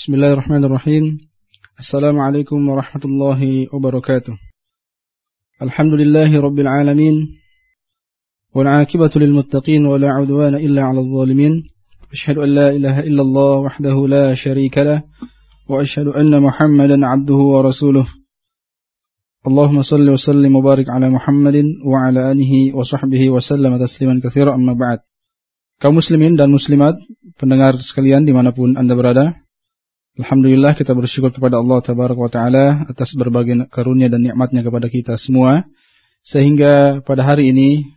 بسم الله الرحمن الرحيم السلام عليكم ورحمة الله وبركاته الحمد لله رب العالمين والعاقبة للمتقين ولا عدوان إلا على الظالمين أشهد أن لا إله إلا الله وحده لا شريك له وأشهد أن محمدا عبده ورسوله اللهم صل وسلم وبارك على محمد وعلى آله وصحبه وسلم تسليما كثيرا أما بعد kaum muslimin dan muslimat pendengar sekalian dimanapun anda berada Alhamdulillah kita bersyukur kepada Allah Tabaraka wa Ta'ala atas berbagai karunia dan nikmatnya kepada kita semua. Sehingga pada hari ini,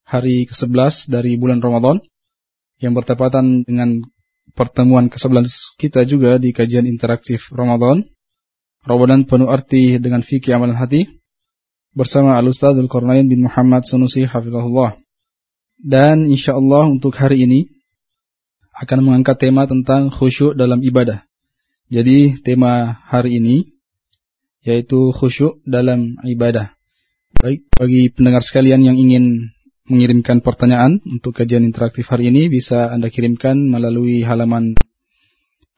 hari ke-11 dari bulan Ramadan, yang bertepatan dengan pertemuan ke-11 kita juga di kajian interaktif Ramadan. Ramadan penuh arti dengan fikih amalan hati. Bersama Al-Ustaz Al-Qarnain bin Muhammad Sanusi Hafizahullah. Dan insya Allah untuk hari ini akan mengangkat tema tentang khusyuk dalam ibadah. Jadi tema hari ini yaitu khusyuk dalam ibadah. Baik, bagi pendengar sekalian yang ingin mengirimkan pertanyaan untuk kajian interaktif hari ini bisa Anda kirimkan melalui halaman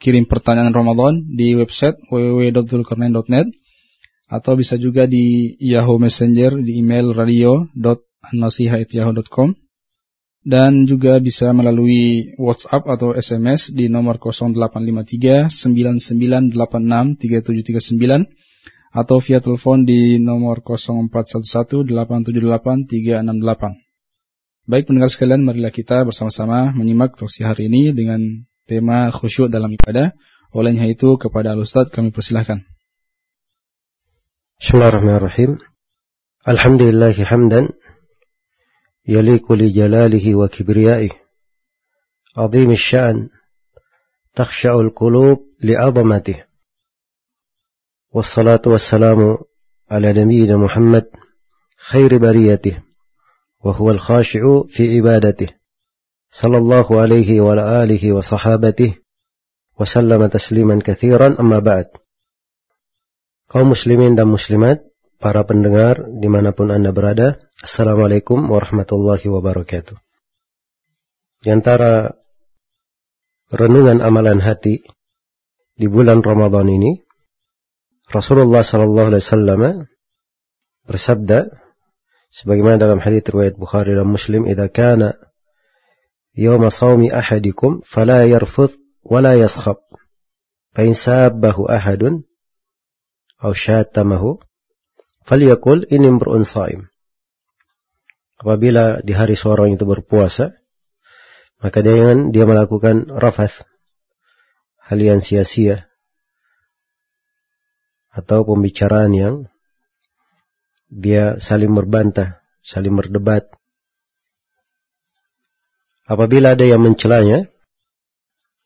kirim pertanyaan Ramadan di website www.zulkarnain.net atau bisa juga di Yahoo Messenger di email radio.annasiha.yahoo.com dan juga bisa melalui WhatsApp atau SMS di nomor 0853 9986 3739 atau via telepon di nomor 0411 878 368. Baik pendengar sekalian, marilah kita bersama-sama menyimak tausiah hari ini dengan tema khusyuk dalam ibadah. Olehnya itu kepada Al-Ustaz kami persilahkan. Bismillahirrahmanirrahim. Alhamdulillahi hamdan يليق لجلاله وكبريائه. عظيم الشأن تخشع القلوب لعظمته. والصلاة والسلام على نبينا محمد خير بريته وهو الخاشع في عبادته. صلى الله عليه وعلى آله وصحابته وسلم تسليما كثيرا. أما بعد kaum muslimin dan muslimat para pendengar di mana pun anda berada Assalamualaikum warahmatullahi wabarakatuh. Di antara renungan amalan hati di bulan Ramadan ini, Rasulullah sallallahu alaihi wasallam bersabda sebagaimana dalam hadis riwayat Bukhari dan Muslim, "Idza kana shaumi ahadikum fala yarfuth wala yaskhab." Fa in sabbahu ahadun aw syatamahu falyakul inni imru'un sha'im. Apabila di hari seorang itu berpuasa, maka jangan dia melakukan rafath, hal yang sia-sia, atau pembicaraan yang dia saling berbantah, saling berdebat. Apabila ada yang mencelanya,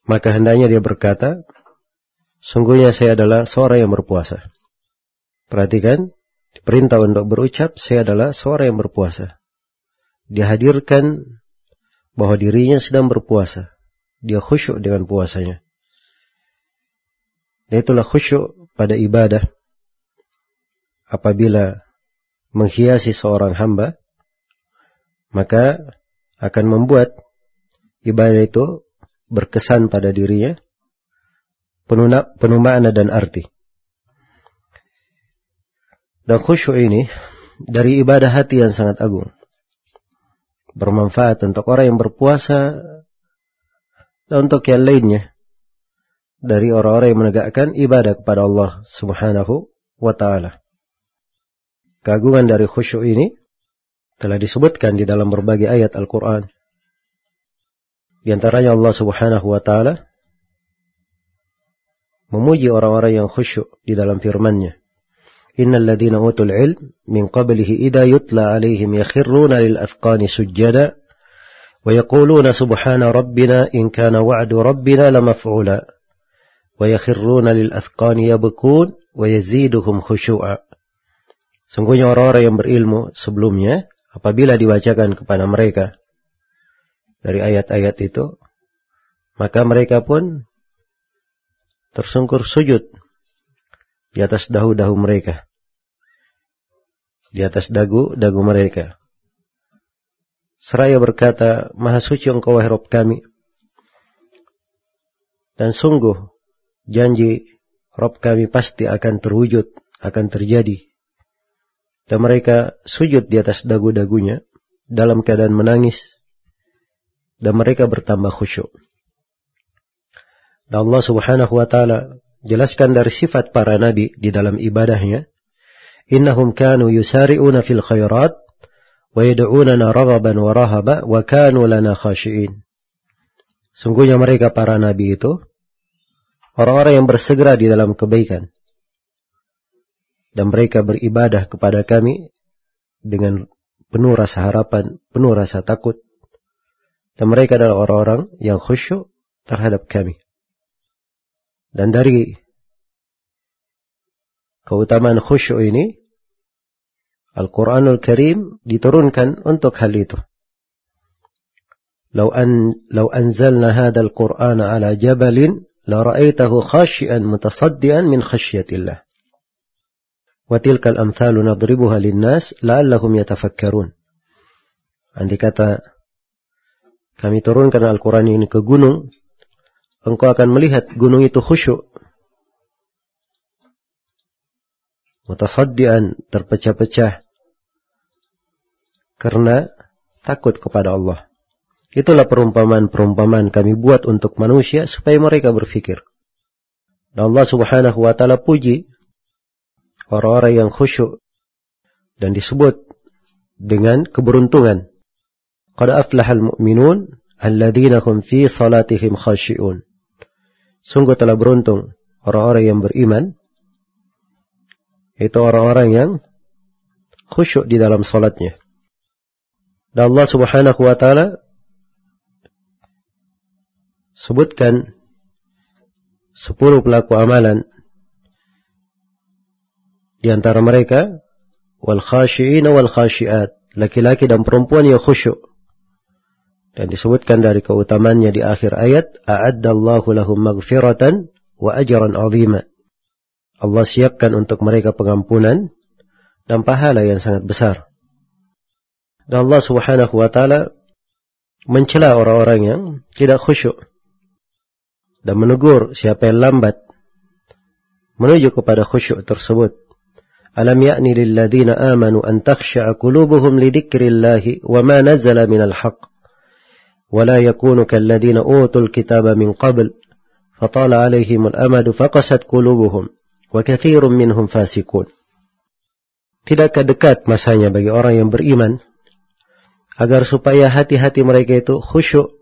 maka hendaknya dia berkata, sungguhnya saya adalah seorang yang berpuasa. Perhatikan, diperintah untuk berucap, saya adalah seorang yang berpuasa dihadirkan bahwa dirinya sedang berpuasa. Dia khusyuk dengan puasanya. Dan itulah khusyuk pada ibadah. Apabila menghiasi seorang hamba, maka akan membuat ibadah itu berkesan pada dirinya, penuh, penuh makna dan arti. Dan khusyuk ini dari ibadah hati yang sangat agung bermanfaat untuk orang yang berpuasa dan untuk yang lainnya dari orang-orang yang menegakkan ibadah kepada Allah Subhanahu wa taala. Keagungan dari khusyuk ini telah disebutkan di dalam berbagai ayat Al-Qur'an. Di antaranya Allah Subhanahu wa taala memuji orang-orang yang khusyuk di dalam firman-Nya. إن الذين أوتوا العلم من قبله إذا يتلى عليهم يخرون للأذقان سجدا ويقولون سبحان ربنا إن كان وعد ربنا لمفعولا ويخرون للأذقان يبكون ويزيدهم خشوعا. Sungguhnya orang-orang yang berilmu sebelumnya, apabila dibacakan kepada mereka dari ayat-ayat itu, maka mereka pun tersungkur sujud. Di atas dahu-dahu mereka. Di atas dagu-dagu mereka. Seraya berkata, Maha suci engkau wahai Rabb kami. Dan sungguh, janji Rob kami pasti akan terwujud, akan terjadi. Dan mereka sujud di atas dagu-dagunya dalam keadaan menangis. Dan mereka bertambah khusyuk. Dan Allah subhanahu wa ta'ala jelaskan dari sifat para nabi di dalam ibadahnya. Innahum kanu yusari'una fil khairat wa yad'unana raghaban wa rahaba wa kanu lana khashi'in. Sungguhnya mereka para nabi itu orang-orang yang bersegera di dalam kebaikan. Dan mereka beribadah kepada kami dengan penuh rasa harapan, penuh rasa takut. Dan mereka adalah orang-orang yang khusyuk terhadap kami. Dan dari keutamaan khusyuk ini, Al-Quranul Karim diturunkan untuk hal itu. لو أن لو أنزلنا هذا القرآن على جبل لرأيته خاشئا متصدئا من خشية الله وتلك الأمثال نضربها للناس لعلهم يتفكرون Andai kata kami turunkan Al-Quran ini ke gunung, engkau akan melihat gunung itu khusyuk. Mutasaddian terpecah-pecah. Karena takut kepada Allah. Itulah perumpamaan-perumpamaan kami buat untuk manusia supaya mereka berfikir. Dan Allah subhanahu wa ta'ala puji orang-orang yang khusyuk dan disebut dengan keberuntungan. Qad aflahal mu'minun alladzina hum fi salatihim khashi'un. Sungguh telah beruntung orang-orang yang beriman. Itu orang-orang yang khusyuk di dalam salatnya. Dan Allah subhanahu wa ta'ala sebutkan sepuluh pelaku amalan di antara mereka wal khashi'in wal khashi'at laki-laki dan perempuan yang khusyuk dan disebutkan dari keutamannya di akhir ayat, A'addallahu lahum maghfiratan wa ajran azima. Allah siapkan untuk mereka pengampunan dan pahala yang sangat besar. Dan Allah subhanahu wa ta'ala mencela orang-orang yang tidak khusyuk. Dan menegur siapa yang lambat menuju kepada khusyuk tersebut. Alam ya'ni lilladhina amanu an takhsha'a qulubuhum lidhikrillahi wa ma nazala minal haqq. ولا يكون كالذين أوتوا الكتاب من قبل فطال عليهم الأمد فقست قلوبهم وكثير منهم فاسقون Tidakkah dekat masanya bagi orang yang beriman agar supaya hati-hati mereka itu khusyuk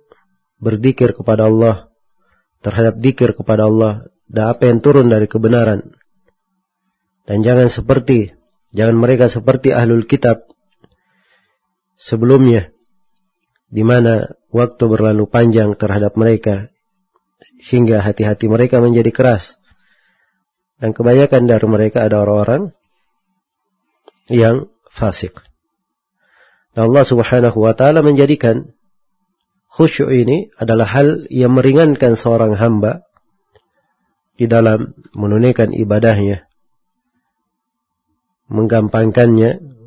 berzikir kepada Allah terhadap zikir kepada Allah dan apa yang turun dari kebenaran dan jangan seperti jangan mereka seperti ahlul kitab sebelumnya di mana waktu berlalu panjang terhadap mereka hingga hati-hati mereka menjadi keras. Dan kebanyakan dari mereka ada orang-orang yang fasik. Dan Allah Subhanahu wa taala menjadikan khusyuk ini adalah hal yang meringankan seorang hamba di dalam menunaikan ibadahnya, menggampangkannya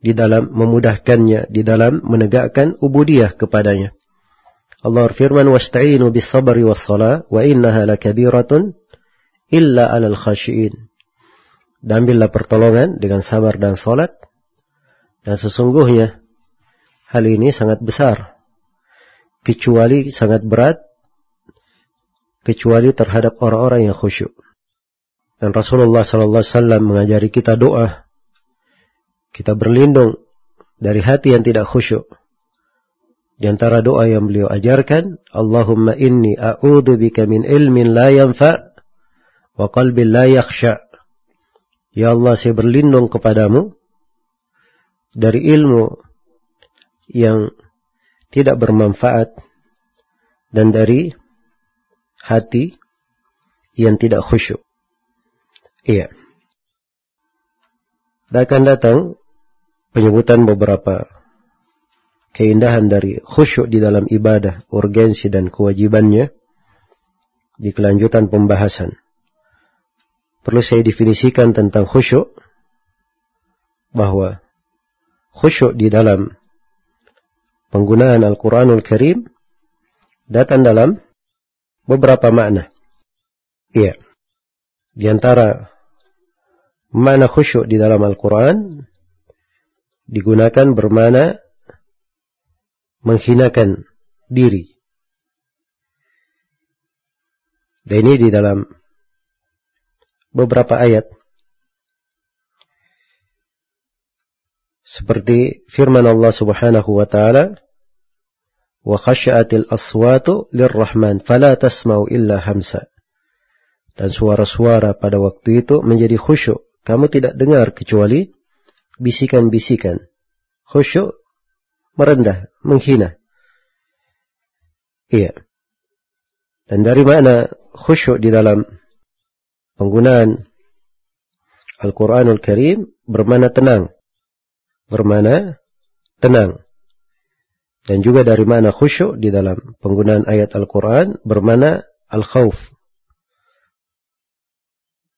di dalam memudahkannya, di dalam menegakkan ubudiyah kepadanya. Allah firman, "Wasta'inu bis sabri was salah, wa innaha lakabiratun illa 'alal khashiin." Ambillah pertolongan dengan sabar dan salat. Dan sesungguhnya hal ini sangat besar. Kecuali sangat berat kecuali terhadap orang-orang yang khusyuk. Dan Rasulullah sallallahu alaihi wasallam mengajari kita doa kita berlindung dari hati yang tidak khusyuk. Di antara doa yang beliau ajarkan, Allahumma inni a'udhu bika min ilmin la yanfa' wa qalbin la yakhsha' Ya Allah, saya berlindung kepadamu dari ilmu yang tidak bermanfaat dan dari hati yang tidak khusyuk. Iya. Dan akan datang penyebutan beberapa keindahan dari khusyuk di dalam ibadah, urgensi dan kewajibannya di kelanjutan pembahasan. Perlu saya definisikan tentang khusyuk bahwa khusyuk di dalam penggunaan Al-Quranul Karim datang dalam beberapa makna. Iya. Di antara mana khusyuk di dalam Al-Quran digunakan bermana menghinakan diri. Dan ini di dalam beberapa ayat. Seperti firman Allah Subhanahu wa taala, "Wa khasyatil aswatu lirrahman fala tasma'u illa hamsa." Dan suara-suara pada waktu itu menjadi khusyuk. Kamu tidak dengar kecuali bisikan-bisikan. Khusyuk merendah, menghina. Iya. Dan dari mana khusyuk di dalam penggunaan Al-Quranul Karim bermana tenang. Bermana tenang. Dan juga dari mana khusyuk di dalam penggunaan ayat Al-Quran bermana al-khawf.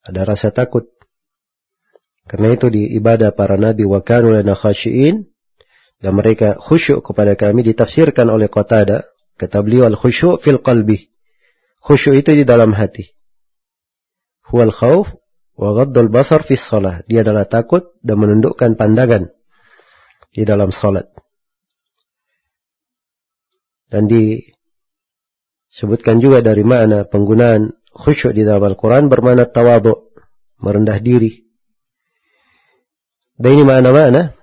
Ada rasa takut. Karena itu di ibadah para nabi wa kanu lana khasyiin dan mereka khusyuk kepada kami ditafsirkan oleh Qatada kata beliau al-khusyuk fil qalbi. Khusyuk itu di dalam hati. Huwal khawf wa ghaddul basar fi shalah. Dia adalah takut dan menundukkan pandangan di dalam salat. Dan disebutkan juga dari mana penggunaan khusyuk di dalam Al-Quran bermakna tawadhu, merendah diri. Dan ini mana-mana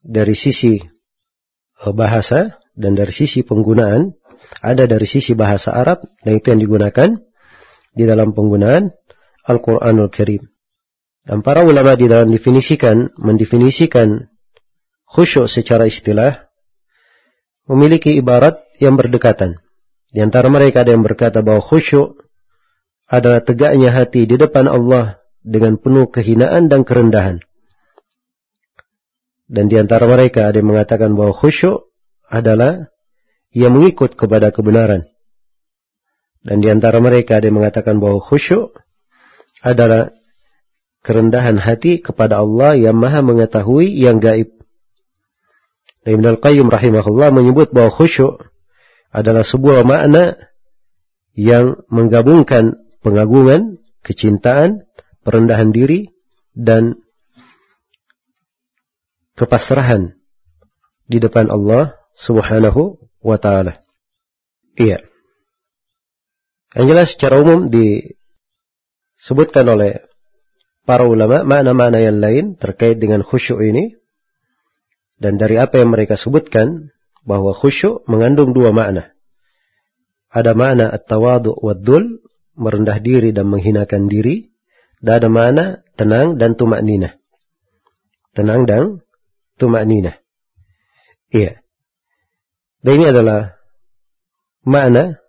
dari sisi eh, bahasa dan dari sisi penggunaan ada dari sisi bahasa Arab dan itu yang digunakan di dalam penggunaan Al-Quranul Karim. Dan para ulama di dalam definisikan, mendefinisikan khusyuk secara istilah memiliki ibarat yang berdekatan. Di antara mereka ada yang berkata bahwa khusyuk adalah tegaknya hati di depan Allah dengan penuh kehinaan dan kerendahan. Dan di antara mereka ada yang mengatakan bahwa khusyuk adalah ia mengikut kepada kebenaran. Dan di antara mereka ada yang mengatakan bahwa khusyuk adalah kerendahan hati kepada Allah yang maha mengetahui yang gaib. Dan Ibn Al-Qayyim rahimahullah menyebut bahwa khusyuk adalah sebuah makna yang menggabungkan pengagungan, kecintaan, perendahan diri, dan kepasrahan di depan Allah subhanahu wa ta'ala. Iya. Yang jelas secara umum disebutkan oleh para ulama makna-makna yang lain terkait dengan khusyuk ini. Dan dari apa yang mereka sebutkan bahwa khusyuk mengandung dua makna. Ada makna at-tawadu wad-dul, merendah diri dan menghinakan diri. Dan ada makna tenang dan tumak nina. Tenang dan tumak nina. Iya. Dan ini adalah makna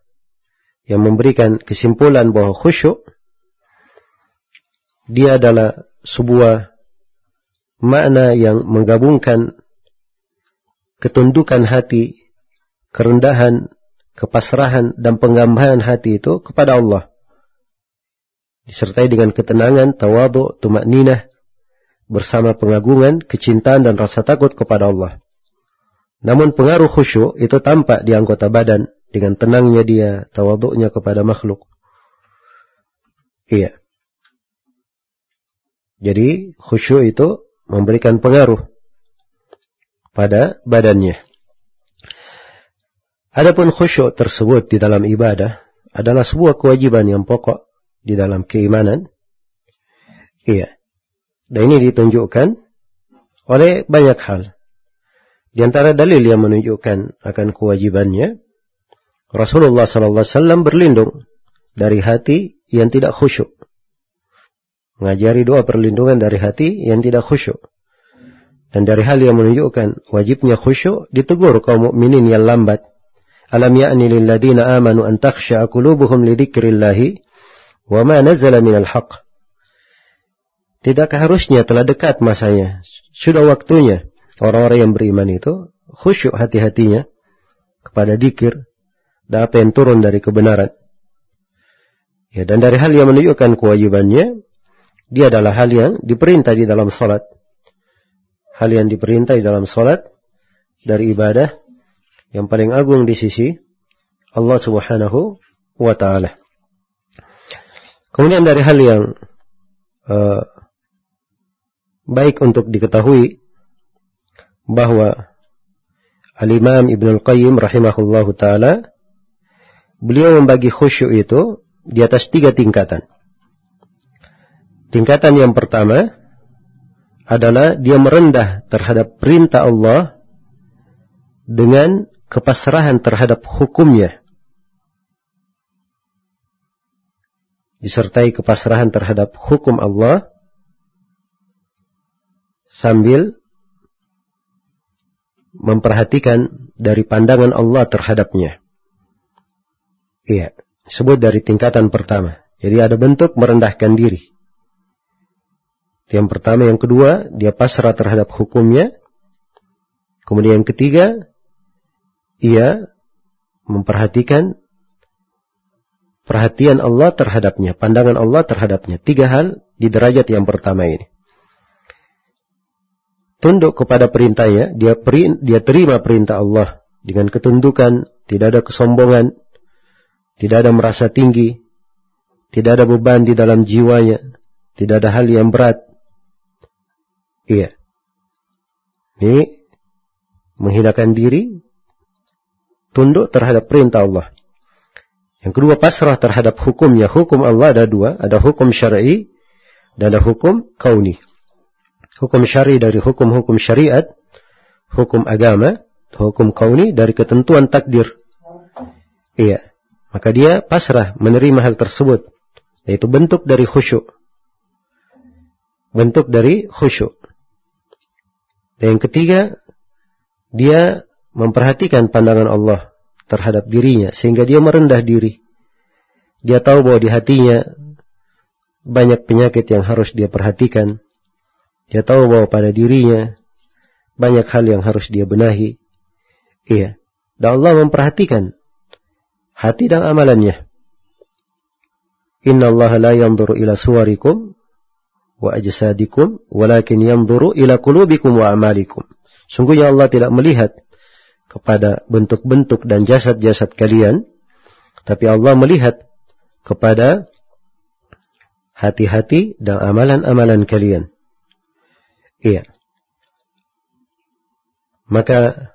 yang memberikan kesimpulan bahwa khusyuk dia adalah sebuah makna yang menggabungkan ketundukan hati, kerendahan, kepasrahan dan penggambaran hati itu kepada Allah. Disertai dengan ketenangan, tawadu, tumak ninah, bersama pengagungan, kecintaan dan rasa takut kepada Allah. Namun pengaruh khusyuk itu tampak di anggota badan dengan tenangnya dia, tawaduknya kepada makhluk. Iya. Jadi khusyuk itu memberikan pengaruh pada badannya. Adapun khusyuk tersebut di dalam ibadah adalah sebuah kewajiban yang pokok di dalam keimanan. Iya. Dan ini ditunjukkan oleh banyak hal. Di antara dalil yang menunjukkan akan kewajibannya, Rasulullah SAW berlindung dari hati yang tidak khusyuk. Mengajari doa perlindungan dari hati yang tidak khusyuk. Dan dari hal yang menunjukkan wajibnya khusyuk, ditegur kaum mukminin yang lambat. Alam ya'ni lilladina amanu an takhsha'a qulubuhum li dzikrillahi wa ma nazala minal haqq. Tidakkah harusnya telah dekat masanya? Sudah waktunya orang-orang yang beriman itu khusyuk hati-hatinya kepada dikir dan apa yang turun dari kebenaran. Ya, dan dari hal yang menunjukkan kewajibannya, dia adalah hal yang diperintah di dalam salat. Hal yang diperintah di dalam salat dari ibadah yang paling agung di sisi Allah Subhanahu wa taala. Kemudian dari hal yang uh, baik untuk diketahui bahwa Al-Imam Ibn Al-Qayyim rahimahullahu taala beliau membagi khusyuk itu di atas tiga tingkatan. Tingkatan yang pertama adalah dia merendah terhadap perintah Allah dengan kepasrahan terhadap hukumnya. Disertai kepasrahan terhadap hukum Allah sambil memperhatikan dari pandangan Allah terhadapnya. Iya, sebut dari tingkatan pertama. Jadi ada bentuk merendahkan diri. Yang pertama, yang kedua, dia pasrah terhadap hukumnya. Kemudian yang ketiga, ia memperhatikan perhatian Allah terhadapnya, pandangan Allah terhadapnya. Tiga hal di derajat yang pertama ini. Tunduk kepada perintahnya, dia, peri, dia terima perintah Allah dengan ketundukan, tidak ada kesombongan, tidak ada merasa tinggi, tidak ada beban di dalam jiwanya, tidak ada hal yang berat, Iya. Ini menghinakan diri, tunduk terhadap perintah Allah. Yang kedua pasrah terhadap hukumnya. Hukum Allah ada dua, ada hukum syar'i dan ada hukum kauni. Hukum syar'i dari hukum-hukum syariat, hukum agama, hukum kauni dari ketentuan takdir. Iya. Maka dia pasrah menerima hal tersebut. Yaitu bentuk dari khusyuk. Bentuk dari khusyuk. Dan yang ketiga, dia memperhatikan pandangan Allah terhadap dirinya sehingga dia merendah diri. Dia tahu bahwa di hatinya banyak penyakit yang harus dia perhatikan. Dia tahu bahwa pada dirinya banyak hal yang harus dia benahi. Iya. Dan Allah memperhatikan hati dan amalannya. Inna Allah la yanzuru ila suwarikum wa ajsadikum walakin yanzuru ila qulubikum wa amalikum. Sungguhnya Allah tidak melihat kepada bentuk-bentuk dan jasad-jasad kalian, tapi Allah melihat kepada hati-hati dan amalan-amalan kalian. Iya. Maka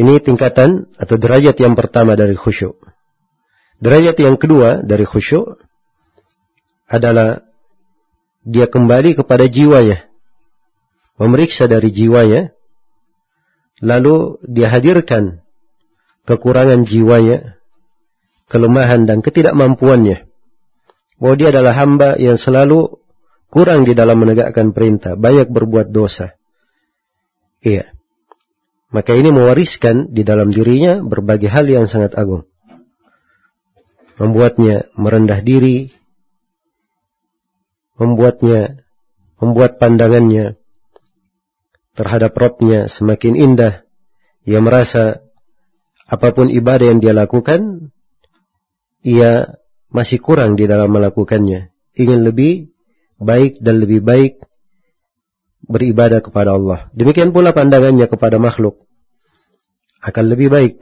ini tingkatan atau derajat yang pertama dari khusyuk. Derajat yang kedua dari khusyuk adalah dia kembali kepada jiwanya, memeriksa dari jiwanya, lalu dia hadirkan kekurangan jiwanya, kelemahan dan ketidakmampuannya. Bahwa dia adalah hamba yang selalu kurang di dalam menegakkan perintah, banyak berbuat dosa. Iya. Maka ini mewariskan di dalam dirinya berbagai hal yang sangat agung. Membuatnya merendah diri, membuatnya, membuat pandangannya terhadap Robnya semakin indah. Ia merasa apa pun ibadah yang dia lakukan, ia masih kurang di dalam melakukannya. Ingin lebih baik dan lebih baik beribadah kepada Allah. Demikian pula pandangannya kepada makhluk akan lebih baik.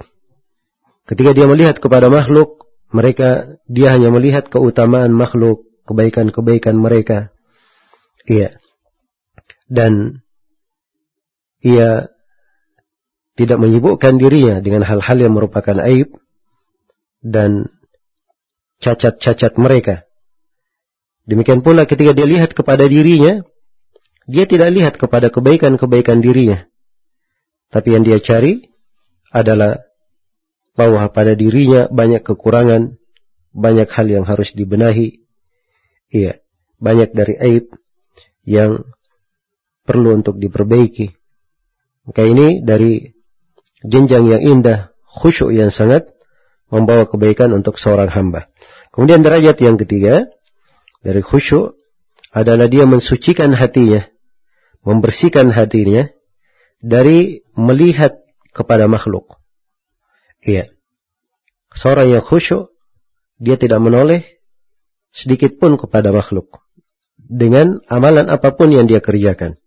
Ketika dia melihat kepada makhluk, mereka dia hanya melihat keutamaan makhluk, kebaikan-kebaikan mereka. Iya. Dan ia tidak menyibukkan dirinya dengan hal-hal yang merupakan aib dan cacat-cacat mereka. Demikian pula ketika dia lihat kepada dirinya, dia tidak lihat kepada kebaikan-kebaikan dirinya. Tapi yang dia cari adalah bahwa pada dirinya banyak kekurangan, banyak hal yang harus dibenahi, Iya, banyak dari aib yang perlu untuk diperbaiki. Maka ini dari jenjang yang indah, khusyuk yang sangat membawa kebaikan untuk seorang hamba. Kemudian derajat yang ketiga dari khusyuk adalah dia mensucikan hatinya, membersihkan hatinya dari melihat kepada makhluk. Iya. Seorang yang khusyuk, dia tidak menoleh sedikit pun kepada makhluk dengan amalan apa pun yang dia kerjakan.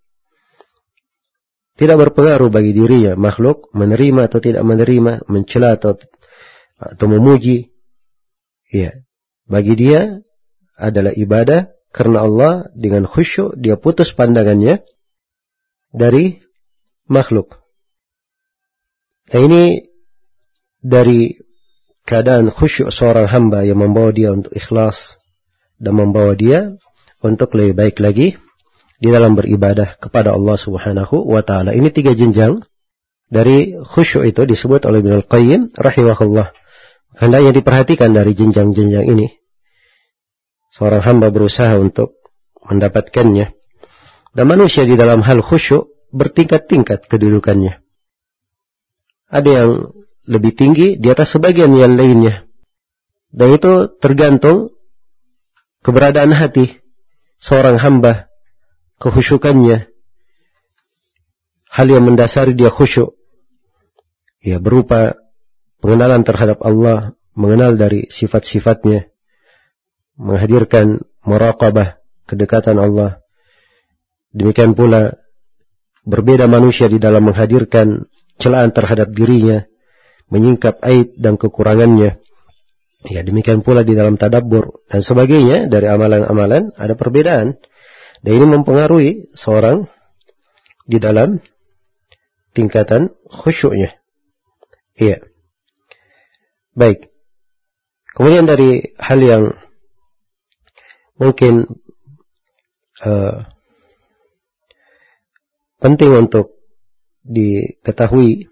Tidak berpengaruh bagi dirinya makhluk menerima atau tidak menerima, mencela atau atau memuji. Ya. bagi dia adalah ibadah karena Allah dengan khusyuk dia putus pandangannya dari makhluk. Nah ini dari keadaan khusyuk seorang hamba yang membawa dia untuk ikhlas dan membawa dia untuk lebih baik lagi di dalam beribadah kepada Allah Subhanahu wa taala. Ini tiga jenjang dari khusyuk itu disebut oleh Ibnu Al-Qayyim rahimahullah. Hendaknya diperhatikan dari jenjang-jenjang ini. Seorang hamba berusaha untuk mendapatkannya. Dan manusia di dalam hal khusyuk bertingkat-tingkat kedudukannya. Ada yang lebih tinggi di atas sebagian yang lainnya. Dan itu tergantung keberadaan hati seorang hamba, kehusyukannya, hal yang mendasari dia khusyuk, ya berupa pengenalan terhadap Allah, mengenal dari sifat-sifatnya, menghadirkan muraqabah, kedekatan Allah. Demikian pula berbeda manusia di dalam menghadirkan celaan terhadap dirinya, menyingkap aib dan kekurangannya. Ya demikian pula di dalam tadabbur dan sebagainya dari amalan-amalan ada perbedaan. Dan ini mempengaruhi seorang di dalam tingkatan khusyuknya. Iya. Baik. Kemudian dari hal yang mungkin uh, penting untuk diketahui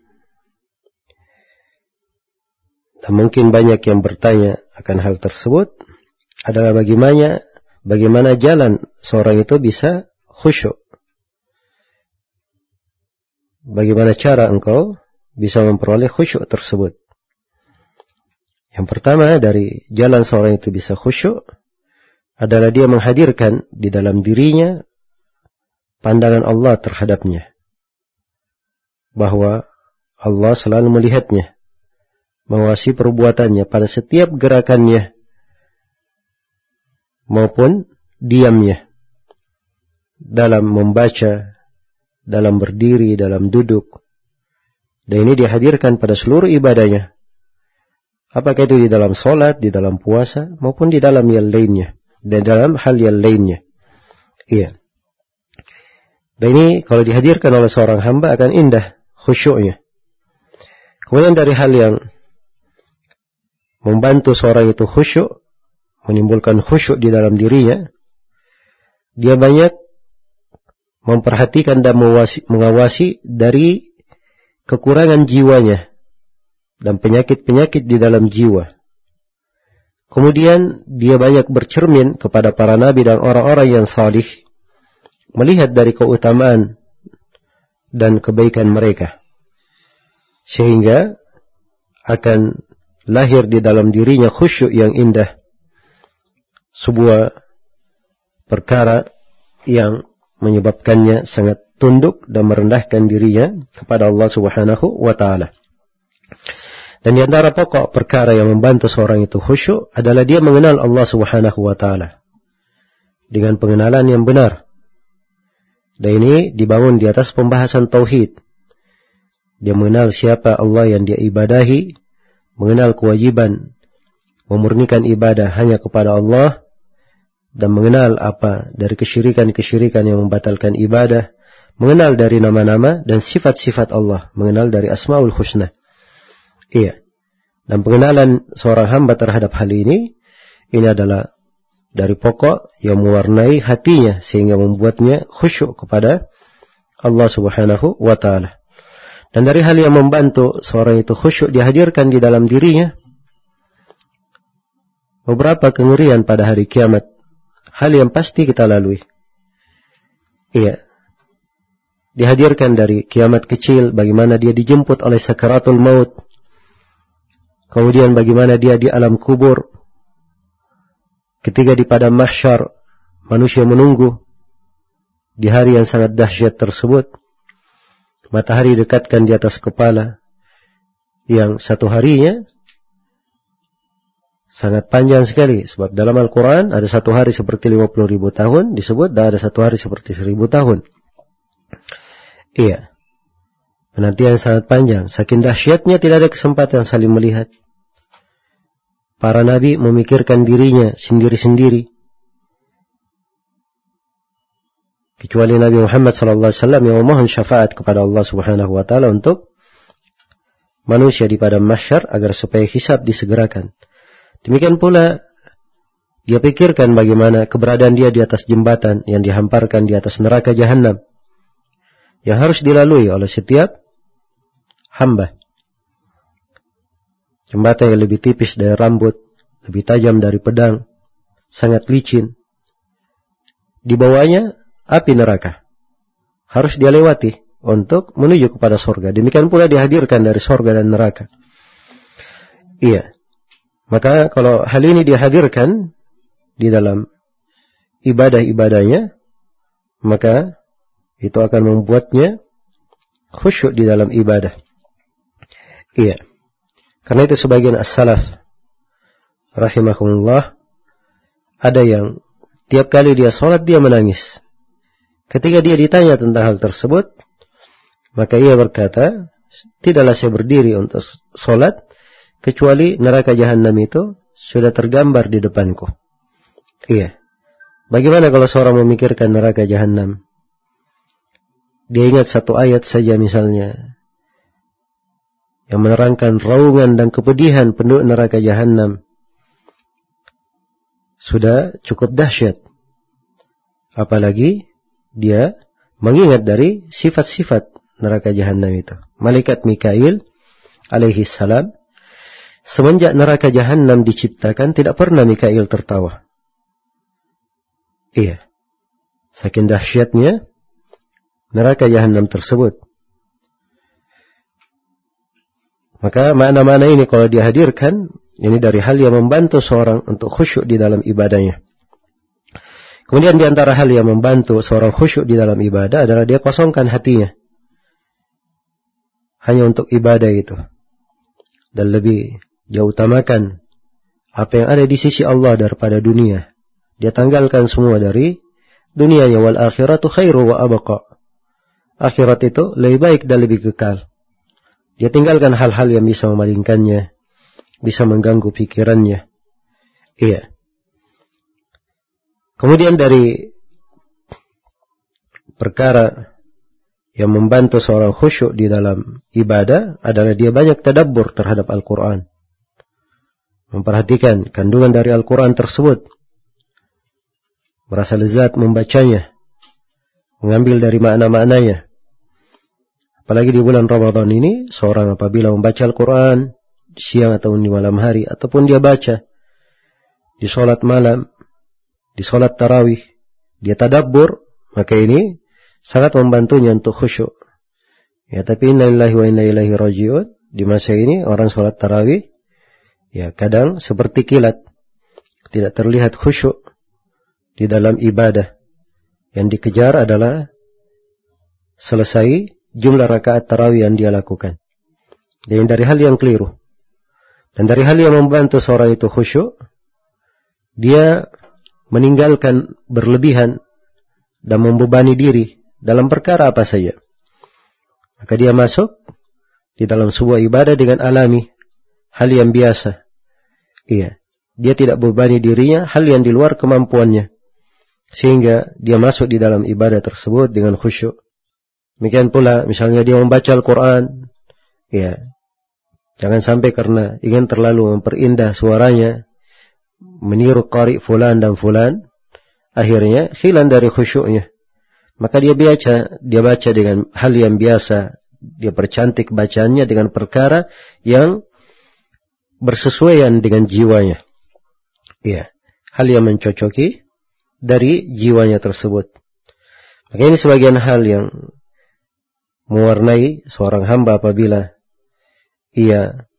dan mungkin banyak yang bertanya akan hal tersebut adalah bagaimana bagaimana jalan seorang itu bisa khusyuk. Bagaimana cara engkau bisa memperoleh khusyuk tersebut? Yang pertama dari jalan seorang itu bisa khusyuk adalah dia menghadirkan di dalam dirinya pandangan Allah terhadapnya. Bahwa Allah selalu melihatnya mengawasi perbuatannya pada setiap gerakannya maupun diamnya dalam membaca, dalam berdiri, dalam duduk. Dan ini dihadirkan pada seluruh ibadahnya. Apakah itu di dalam solat, di dalam puasa, maupun di dalam yang lainnya. Dan dalam hal yang lainnya. Iya. Dan ini kalau dihadirkan oleh seorang hamba akan indah khusyuknya. Kemudian dari hal yang membantu seorang itu khusyuk, menimbulkan khusyuk di dalam dirinya, dia banyak memperhatikan dan mengawasi, mengawasi dari kekurangan jiwanya dan penyakit-penyakit di dalam jiwa. Kemudian dia banyak bercermin kepada para nabi dan orang-orang yang salih, melihat dari keutamaan dan kebaikan mereka. Sehingga akan lahir di dalam dirinya khusyuk yang indah. Sebuah perkara yang menyebabkannya sangat tunduk dan merendahkan dirinya kepada Allah Subhanahu wa taala. Dan di antara pokok perkara yang membantu seorang itu khusyuk adalah dia mengenal Allah Subhanahu wa taala dengan pengenalan yang benar. Dan ini dibangun di atas pembahasan tauhid. Dia mengenal siapa Allah yang dia ibadahi mengenal kewajiban memurnikan ibadah hanya kepada Allah dan mengenal apa dari kesyirikan-kesyirikan yang membatalkan ibadah, mengenal dari nama-nama dan sifat-sifat Allah, mengenal dari Asmaul Husna. Iya. Dan pengenalan seorang hamba terhadap hal ini, ini adalah dari pokok yang mewarnai hatinya sehingga membuatnya khusyuk kepada Allah Subhanahu wa taala. Dan dari hal yang membantu seorang itu khusyuk dihadirkan di dalam dirinya beberapa kengerian pada hari kiamat. Hal yang pasti kita lalui. Iya. Dihadirkan dari kiamat kecil bagaimana dia dijemput oleh sakaratul maut. Kemudian bagaimana dia di alam kubur. Ketika di padang mahsyar manusia menunggu di hari yang sangat dahsyat tersebut. Matahari dekatkan di atas kepala yang satu harinya sangat panjang sekali. Sebab dalam Al-Quran ada satu hari seperti 50 ribu tahun disebut dan ada satu hari seperti seribu tahun. Iya penantian sangat panjang saking dahsyatnya tidak ada kesempatan saling melihat para nabi memikirkan dirinya sendiri-sendiri. Kecuali Nabi Muhammad SAW yang memohon syafaat kepada Allah Subhanahu Wa Taala untuk manusia di padang mahsyar agar supaya hisab disegerakan. Demikian pula dia pikirkan bagaimana keberadaan dia di atas jembatan yang dihamparkan di atas neraka jahanam yang harus dilalui oleh setiap hamba. Jembatan yang lebih tipis dari rambut, lebih tajam dari pedang, sangat licin. Di bawahnya api neraka. Harus dia lewati untuk menuju kepada sorga. Demikian pula dihadirkan dari sorga dan neraka. Iya. Maka kalau hal ini dihadirkan di dalam ibadah-ibadahnya, maka itu akan membuatnya khusyuk di dalam ibadah. Iya. Karena itu sebagian as-salaf rahimahumullah ada yang tiap kali dia sholat dia menangis. Ketika dia ditanya tentang hal tersebut, maka ia berkata, tidaklah saya berdiri untuk sholat kecuali neraka jahanam itu sudah tergambar di depanku. Iya. Bagaimana kalau seorang memikirkan neraka jahanam? Dia ingat satu ayat saja misalnya yang menerangkan raungan dan kepedihan penduduk neraka jahanam sudah cukup dahsyat. Apalagi dia mengingat dari sifat-sifat neraka jahanam itu. Malaikat Mikail alaihi salam semenjak neraka jahanam diciptakan tidak pernah Mikail tertawa. Iya. Saking dahsyatnya neraka jahanam tersebut. Maka makna-makna ini kalau dihadirkan, ini dari hal yang membantu seorang untuk khusyuk di dalam ibadahnya. Kemudian di antara hal yang membantu seorang khusyuk di dalam ibadah adalah dia kosongkan hatinya. Hanya untuk ibadah itu. Dan lebih dia utamakan apa yang ada di sisi Allah daripada dunia. Dia tanggalkan semua dari dunianya wal akhiratu khairu wa abqa. Akhirat itu lebih baik dan lebih kekal. Dia tinggalkan hal-hal yang bisa memalingkannya, bisa mengganggu pikirannya. Iya. Kemudian dari perkara yang membantu seorang khusyuk di dalam ibadah adalah dia banyak tadabbur terhadap Al-Quran. Memperhatikan kandungan dari Al-Quran tersebut. Merasa lezat membacanya. Mengambil dari makna-maknanya. Apalagi di bulan Ramadan ini, seorang apabila membaca Al-Quran, siang atau di malam hari, ataupun dia baca di sholat malam, di sholat tarawih, dia tadabbur, maka ini sangat membantunya untuk khusyuk. Ya, tapi innalillahi wa inna ilaihi rajiun. Di masa ini orang sholat tarawih, ya kadang seperti kilat. Tidak terlihat khusyuk di dalam ibadah. Yang dikejar adalah selesai jumlah rakaat tarawih yang dia lakukan. Dan dari hal yang keliru. Dan dari hal yang membantu seorang itu khusyuk, dia meninggalkan berlebihan dan membebani diri dalam perkara apa saja. Maka dia masuk di dalam sebuah ibadah dengan alami, hal yang biasa. Iya, dia tidak bebani dirinya hal yang di luar kemampuannya. Sehingga dia masuk di dalam ibadah tersebut dengan khusyuk. Demikian pula misalnya dia membaca Al-Quran. Ya. Jangan sampai karena ingin terlalu memperindah suaranya. Meniru qari fulan dan fulan. Akhirnya hilang dari khusyuknya. Maka dia baca, dia baca dengan hal yang biasa. Dia percantik bacaannya dengan perkara yang bersesuaian dengan jiwanya. Ya, hal yang mencocoki dari jiwanya tersebut. Maka ini sebagian hal yang mewarnai seorang hamba apabila ia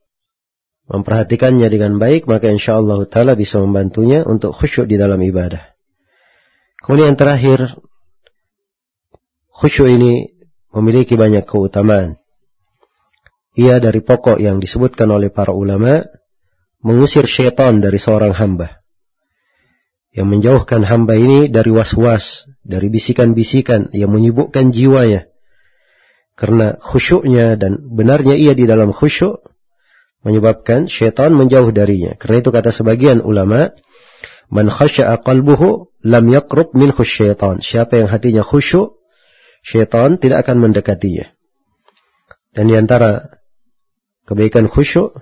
memperhatikannya dengan baik maka insya Allah taala bisa membantunya untuk khusyuk di dalam ibadah. Kemudian yang terakhir khusyuk ini memiliki banyak keutamaan. Ia dari pokok yang disebutkan oleh para ulama mengusir syaitan dari seorang hamba. Yang menjauhkan hamba ini dari was-was, dari bisikan-bisikan yang menyibukkan jiwanya karena khusyuknya dan benarnya ia di dalam khusyuk, menyebabkan syaitan menjauh darinya. Karena itu kata sebagian ulama, man khasya'a qalbuhu lam yakrub min syaitan. Siapa yang hatinya khusyuk, syaitan tidak akan mendekatinya. Dan di antara kebaikan khusyuk,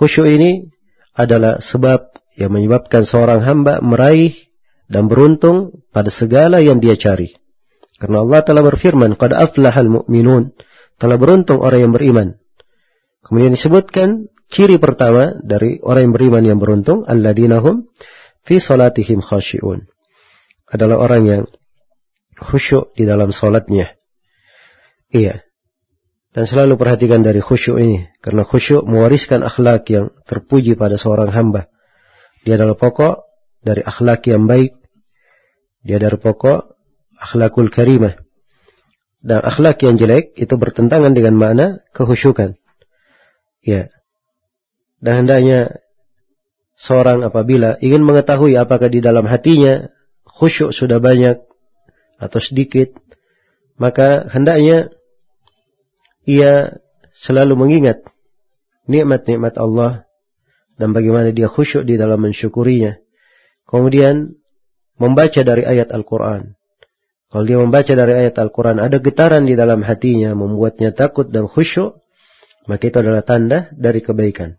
khusyuk ini adalah sebab yang menyebabkan seorang hamba meraih dan beruntung pada segala yang dia cari. Karena Allah telah berfirman, "Qad aflahal mu'minun." Telah beruntung orang yang beriman. Kemudian disebutkan ciri pertama dari orang yang beriman yang beruntung, alladzina hum fi salatihim khashi'un. Adalah orang yang khusyuk di dalam salatnya. Iya. Dan selalu perhatikan dari khusyuk ini. Karena khusyuk mewariskan akhlak yang terpuji pada seorang hamba. Dia adalah pokok dari akhlak yang baik. Dia dari pokok akhlakul karimah. Dan akhlak yang jelek itu bertentangan dengan makna kehusyukan. Ya. Dan hendaknya seorang apabila ingin mengetahui apakah di dalam hatinya khusyuk sudah banyak atau sedikit, maka hendaknya ia selalu mengingat nikmat-nikmat Allah dan bagaimana dia khusyuk di dalam mensyukurinya. Kemudian membaca dari ayat Al-Quran. Kalau dia membaca dari ayat Al-Quran, ada getaran di dalam hatinya, membuatnya takut dan khusyuk, maka itu adalah tanda dari kebaikan.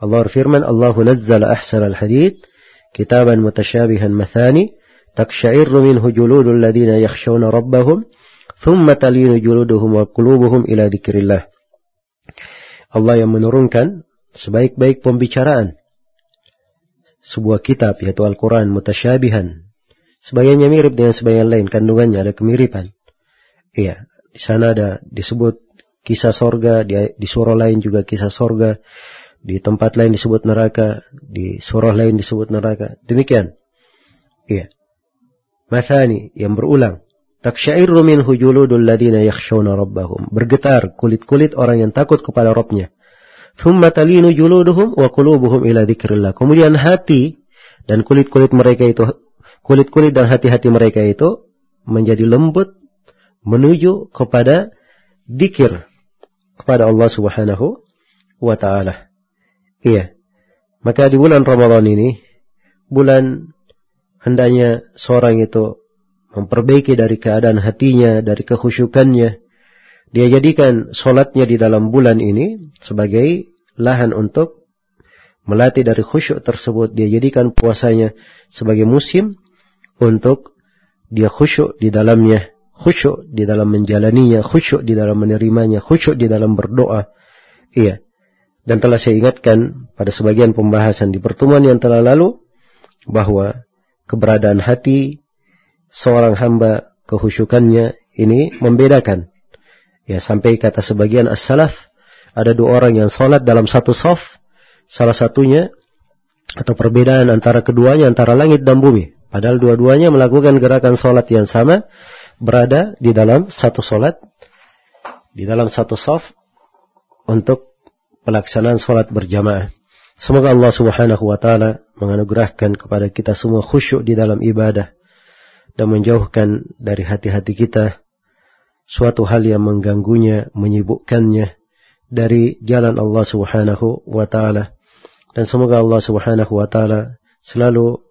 Allah berfirman, Allahu nazzala ahsan al-hadid, kitaban mutasyabihan mathani, taksyairu minhu juludul ladina yakhshawna rabbahum, thumma talinu juluduhum wa qulubuhum ila dzikrillah. Allah yang menurunkan sebaik-baik pembicaraan sebuah kitab yaitu Al-Quran mutasyabihan. Sebagiannya mirip dengan sebagian lain, kandungannya ada kemiripan. Iya, di sana ada disebut kisah sorga, di, di surah lain juga kisah sorga, di tempat lain disebut neraka, di surah lain disebut neraka. Demikian. Iya. Mathani yang berulang. Taksyairu minhu juludul ladina yakhshawna rabbahum. Bergetar kulit-kulit orang yang takut kepada Rabbnya. Thumma talinu juluduhum wa qulubuhum ila dzikrillah. Kemudian hati dan kulit-kulit mereka itu kulit-kulit dan hati-hati mereka itu menjadi lembut menuju kepada dikir kepada Allah Subhanahu wa taala. Iya. Maka di bulan Ramadan ini bulan hendaknya seorang itu memperbaiki dari keadaan hatinya, dari kekhusyukannya. Dia jadikan solatnya di dalam bulan ini sebagai lahan untuk melatih dari khusyuk tersebut. Dia jadikan puasanya sebagai musim untuk dia khusyuk di dalamnya, khusyuk di dalam menjalaninya, khusyuk di dalam menerimanya, khusyuk di dalam berdoa. Iya. Dan telah saya ingatkan pada sebagian pembahasan di pertemuan yang telah lalu bahwa keberadaan hati seorang hamba kehusyukannya ini membedakan. Ya sampai kata sebagian as-salaf ada dua orang yang sholat dalam satu soft, salah satunya atau perbedaan antara keduanya antara langit dan bumi. Padahal dua-duanya melakukan gerakan sholat yang sama, berada di dalam satu sholat, di dalam satu soft untuk pelaksanaan sholat berjamaah. Semoga Allah Subhanahu wa taala menganugerahkan kepada kita semua khusyuk di dalam ibadah dan menjauhkan dari hati-hati kita suatu hal yang mengganggunya, menyibukkannya dari jalan Allah Subhanahu wa taala. Dan semoga Allah Subhanahu wa taala selalu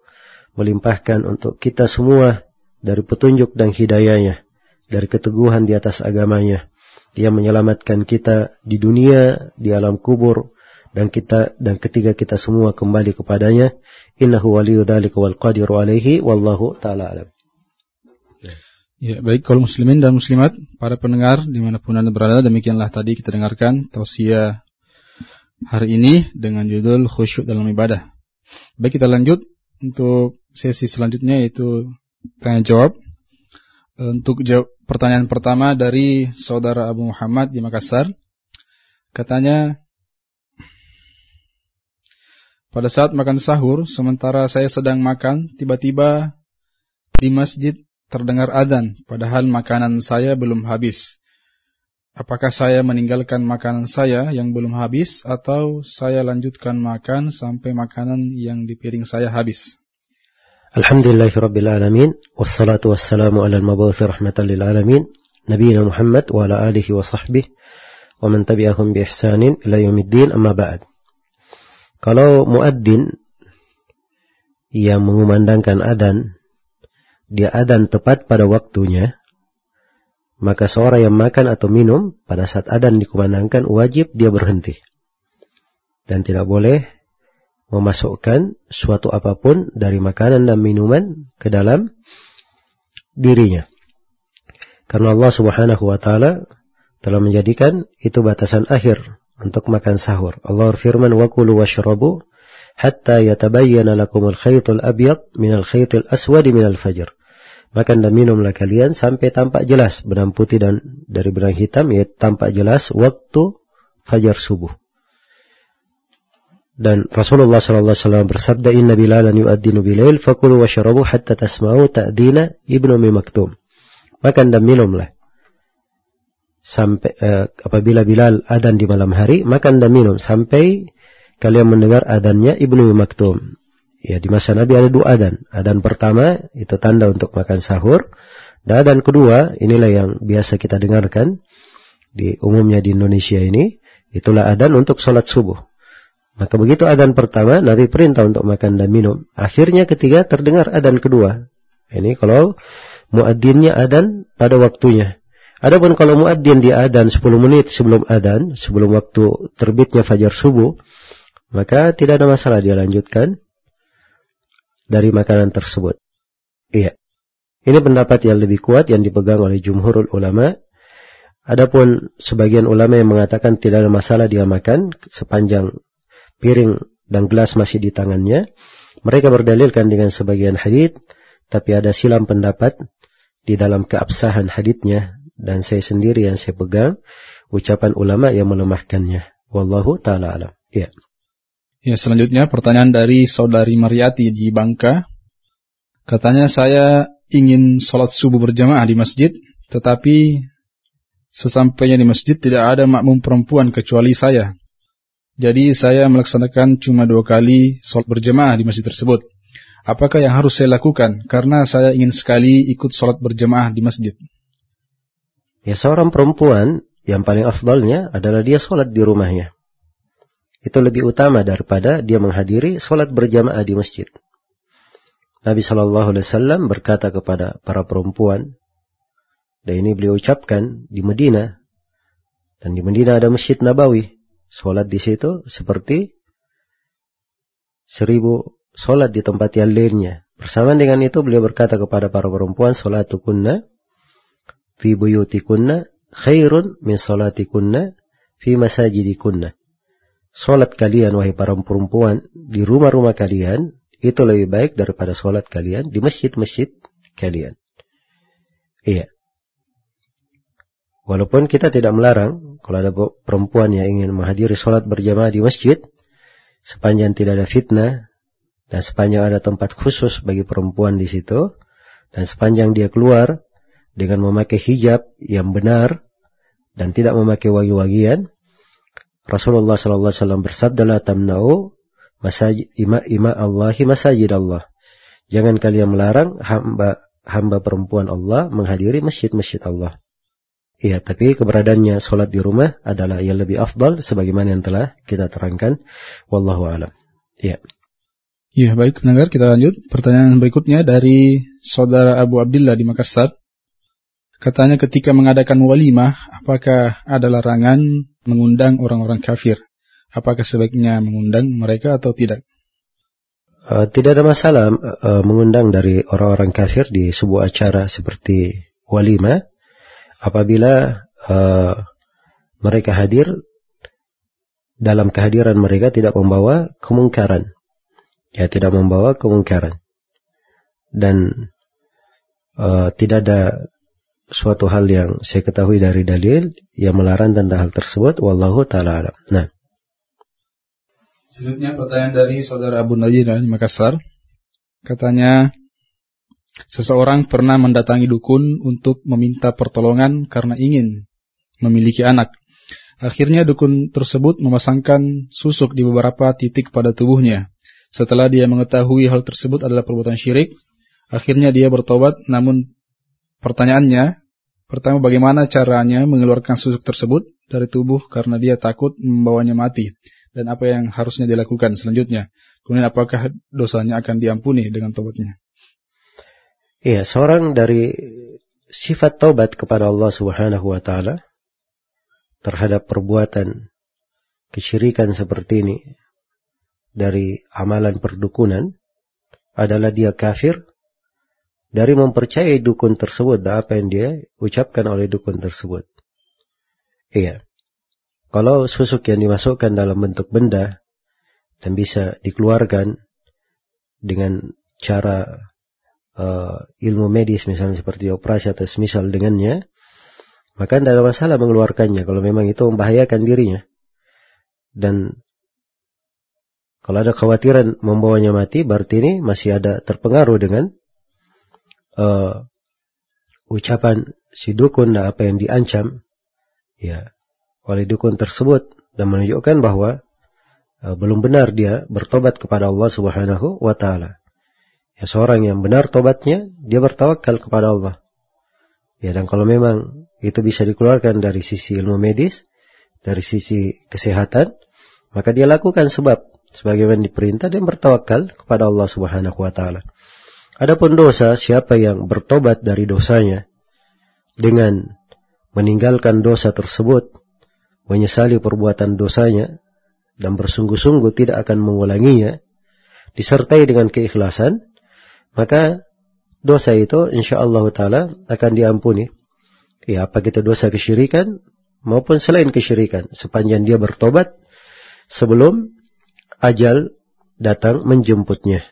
melimpahkan untuk kita semua dari petunjuk dan hidayahnya, dari keteguhan di atas agamanya. Dia menyelamatkan kita di dunia, di alam kubur, dan kita dan ketiga kita semua kembali kepadanya. Innahu waliyyu dzalika wal qadiru alaihi wallahu taala alam. Ya, baik kalau muslimin dan muslimat, para pendengar di mana pun anda berada, demikianlah tadi kita dengarkan tausiah hari ini dengan judul khusyuk dalam ibadah. Baik kita lanjut untuk sesi selanjutnya yaitu tanya jawab. Untuk jawab, pertanyaan pertama dari saudara Abu Muhammad di Makassar, katanya pada saat makan sahur, sementara saya sedang makan, tiba-tiba di masjid terdengar adzan padahal makanan saya belum habis. Apakah saya meninggalkan makanan saya yang belum habis atau saya lanjutkan makan sampai makanan yang di piring saya habis? Alhamdulillahi Rabbil Alamin Wassalatu wassalamu ala al-mabawthi rahmatan lil alamin Nabiina Muhammad wa ala alihi wa sahbihi Wa man tabi'ahum bi ihsanin ila yumiddin amma ba'd. Kalau muadzin yang mengumandangkan adan dia adan tepat pada waktunya maka seorang yang makan atau minum pada saat adan dikumandangkan wajib dia berhenti. Dan tidak boleh memasukkan suatu apa pun dari makanan dan minuman ke dalam dirinya. Karena Allah Subhanahu wa taala telah menjadikan itu batasan akhir untuk makan sahur. Allah berfirman wa kulu washrabu hatta yatabayyana lakumul khaytul abyad minal khaytil aswadi minal fajr. Makan dan minumlah kalian sampai tampak jelas benang putih dan dari benang hitam ya tampak jelas waktu fajar subuh. Dan Rasulullah sallallahu alaihi wasallam bersabda inna bilalan yu'addinu bilail fakulu washrabu hatta tasma'u ta'dina ibnu Maktum. Makan dan minumlah sampai uh, apabila Bilal adan di malam hari makan dan minum sampai kalian mendengar adannya Ibnu Maktum. Ya di masa Nabi ada dua adan. Adan pertama itu tanda untuk makan sahur. Dan adan kedua inilah yang biasa kita dengarkan di umumnya di Indonesia ini itulah adan untuk sholat subuh. Maka begitu adan pertama Nabi perintah untuk makan dan minum. Akhirnya ketiga terdengar adan kedua. Ini kalau muadzinnya adan pada waktunya. Adapun kalau muadzin di adan 10 menit sebelum adan, sebelum waktu terbitnya fajar subuh, maka tidak ada masalah dia lanjutkan dari makanan tersebut. Iya. Ini pendapat yang lebih kuat yang dipegang oleh jumhurul ulama. Adapun sebagian ulama yang mengatakan tidak ada masalah dia makan sepanjang piring dan gelas masih di tangannya. Mereka berdalilkan dengan sebagian hadith, tapi ada silam pendapat di dalam keabsahan hadithnya dan saya sendiri yang saya pegang ucapan ulama yang melemahkannya. Wallahu taala alam. Ya. Ya, selanjutnya pertanyaan dari saudari Mariati di Bangka. Katanya saya ingin sholat subuh berjamaah di masjid, tetapi sesampainya di masjid tidak ada makmum perempuan kecuali saya. Jadi saya melaksanakan cuma dua kali sholat berjamaah di masjid tersebut. Apakah yang harus saya lakukan? Karena saya ingin sekali ikut sholat berjamaah di masjid. Ya seorang perempuan yang paling afdalnya adalah dia sholat di rumahnya. Itu lebih utama daripada dia menghadiri sholat berjamaah di masjid. Nabi Shallallahu Alaihi Wasallam berkata kepada para perempuan, dan ini beliau ucapkan di Medina, dan di Medina ada masjid Nabawi. Sholat di situ seperti seribu sholat di tempat yang lainnya. Bersamaan dengan itu beliau berkata kepada para perempuan, sholatukunna fi buyutikunna khairun min salatikunna fi masajidikunna. Salat kalian wahai para perempuan di rumah-rumah kalian itu lebih baik daripada salat kalian di masjid-masjid kalian. Iya. Walaupun kita tidak melarang kalau ada perempuan yang ingin menghadiri sholat berjamaah di masjid, sepanjang tidak ada fitnah dan sepanjang ada tempat khusus bagi perempuan di situ, dan sepanjang dia keluar dengan memakai hijab yang benar dan tidak memakai wangi-wangian, Rasulullah sallallahu alaihi wasallam bersabda la tamna'u masajid ima ima Allahi masajid Allah. Jangan kalian melarang hamba hamba perempuan Allah menghadiri masjid-masjid Allah. Iya, tapi keberadaannya sholat di rumah adalah yang lebih afdal sebagaimana yang telah kita terangkan. Wallahu alam. Iya. Iya, baik pendengar kita lanjut. Pertanyaan berikutnya dari saudara Abu Abdullah di Makassar. Katanya ketika mengadakan walimah, apakah ada larangan mengundang orang-orang kafir? Apakah sebaiknya mengundang mereka atau tidak? Uh, tidak ada masalah uh, mengundang dari orang-orang kafir di sebuah acara seperti walimah apabila uh, mereka hadir dalam kehadiran mereka tidak membawa kemungkaran ya tidak membawa kemungkaran dan uh, tidak ada suatu hal yang saya ketahui dari dalil yang melarang tentang hal tersebut wallahu taala alam. Nah. Selanjutnya pertanyaan dari saudara Abu Najir dari Makassar. Katanya seseorang pernah mendatangi dukun untuk meminta pertolongan karena ingin memiliki anak. Akhirnya dukun tersebut memasangkan susuk di beberapa titik pada tubuhnya. Setelah dia mengetahui hal tersebut adalah perbuatan syirik, akhirnya dia bertobat namun Pertanyaannya, Pertama, bagaimana caranya mengeluarkan susuk tersebut dari tubuh karena dia takut membawanya mati? Dan apa yang harusnya dilakukan selanjutnya? Kemudian apakah dosanya akan diampuni dengan tobatnya? Iya, seorang dari sifat taubat kepada Allah Subhanahu wa taala terhadap perbuatan kesyirikan seperti ini dari amalan perdukunan adalah dia kafir dari mempercayai dukun tersebut dan apa yang dia ucapkan oleh dukun tersebut. Iya. Kalau susuk yang dimasukkan dalam bentuk benda dan bisa dikeluarkan dengan cara uh, ilmu medis misalnya seperti operasi atau semisal dengannya, maka tidak ada masalah mengeluarkannya kalau memang itu membahayakan dirinya. Dan kalau ada khawatiran membawanya mati, berarti ini masih ada terpengaruh dengan uh, ucapan si dukun dan apa yang diancam ya oleh dukun tersebut dan menunjukkan bahwa uh, belum benar dia bertobat kepada Allah Subhanahu wa taala. Ya seorang yang benar tobatnya dia bertawakal kepada Allah. Ya dan kalau memang itu bisa dikeluarkan dari sisi ilmu medis, dari sisi kesehatan, maka dia lakukan sebab sebagaimana diperintah dia bertawakal kepada Allah Subhanahu wa taala. Adapun dosa, siapa yang bertobat dari dosanya dengan meninggalkan dosa tersebut, menyesali perbuatan dosanya, dan bersungguh-sungguh tidak akan mengulanginya, disertai dengan keikhlasan, maka dosa itu insya Allah Ta'ala akan diampuni. Ya, apa kita dosa kesyirikan maupun selain kesyirikan, sepanjang dia bertobat sebelum ajal datang menjemputnya.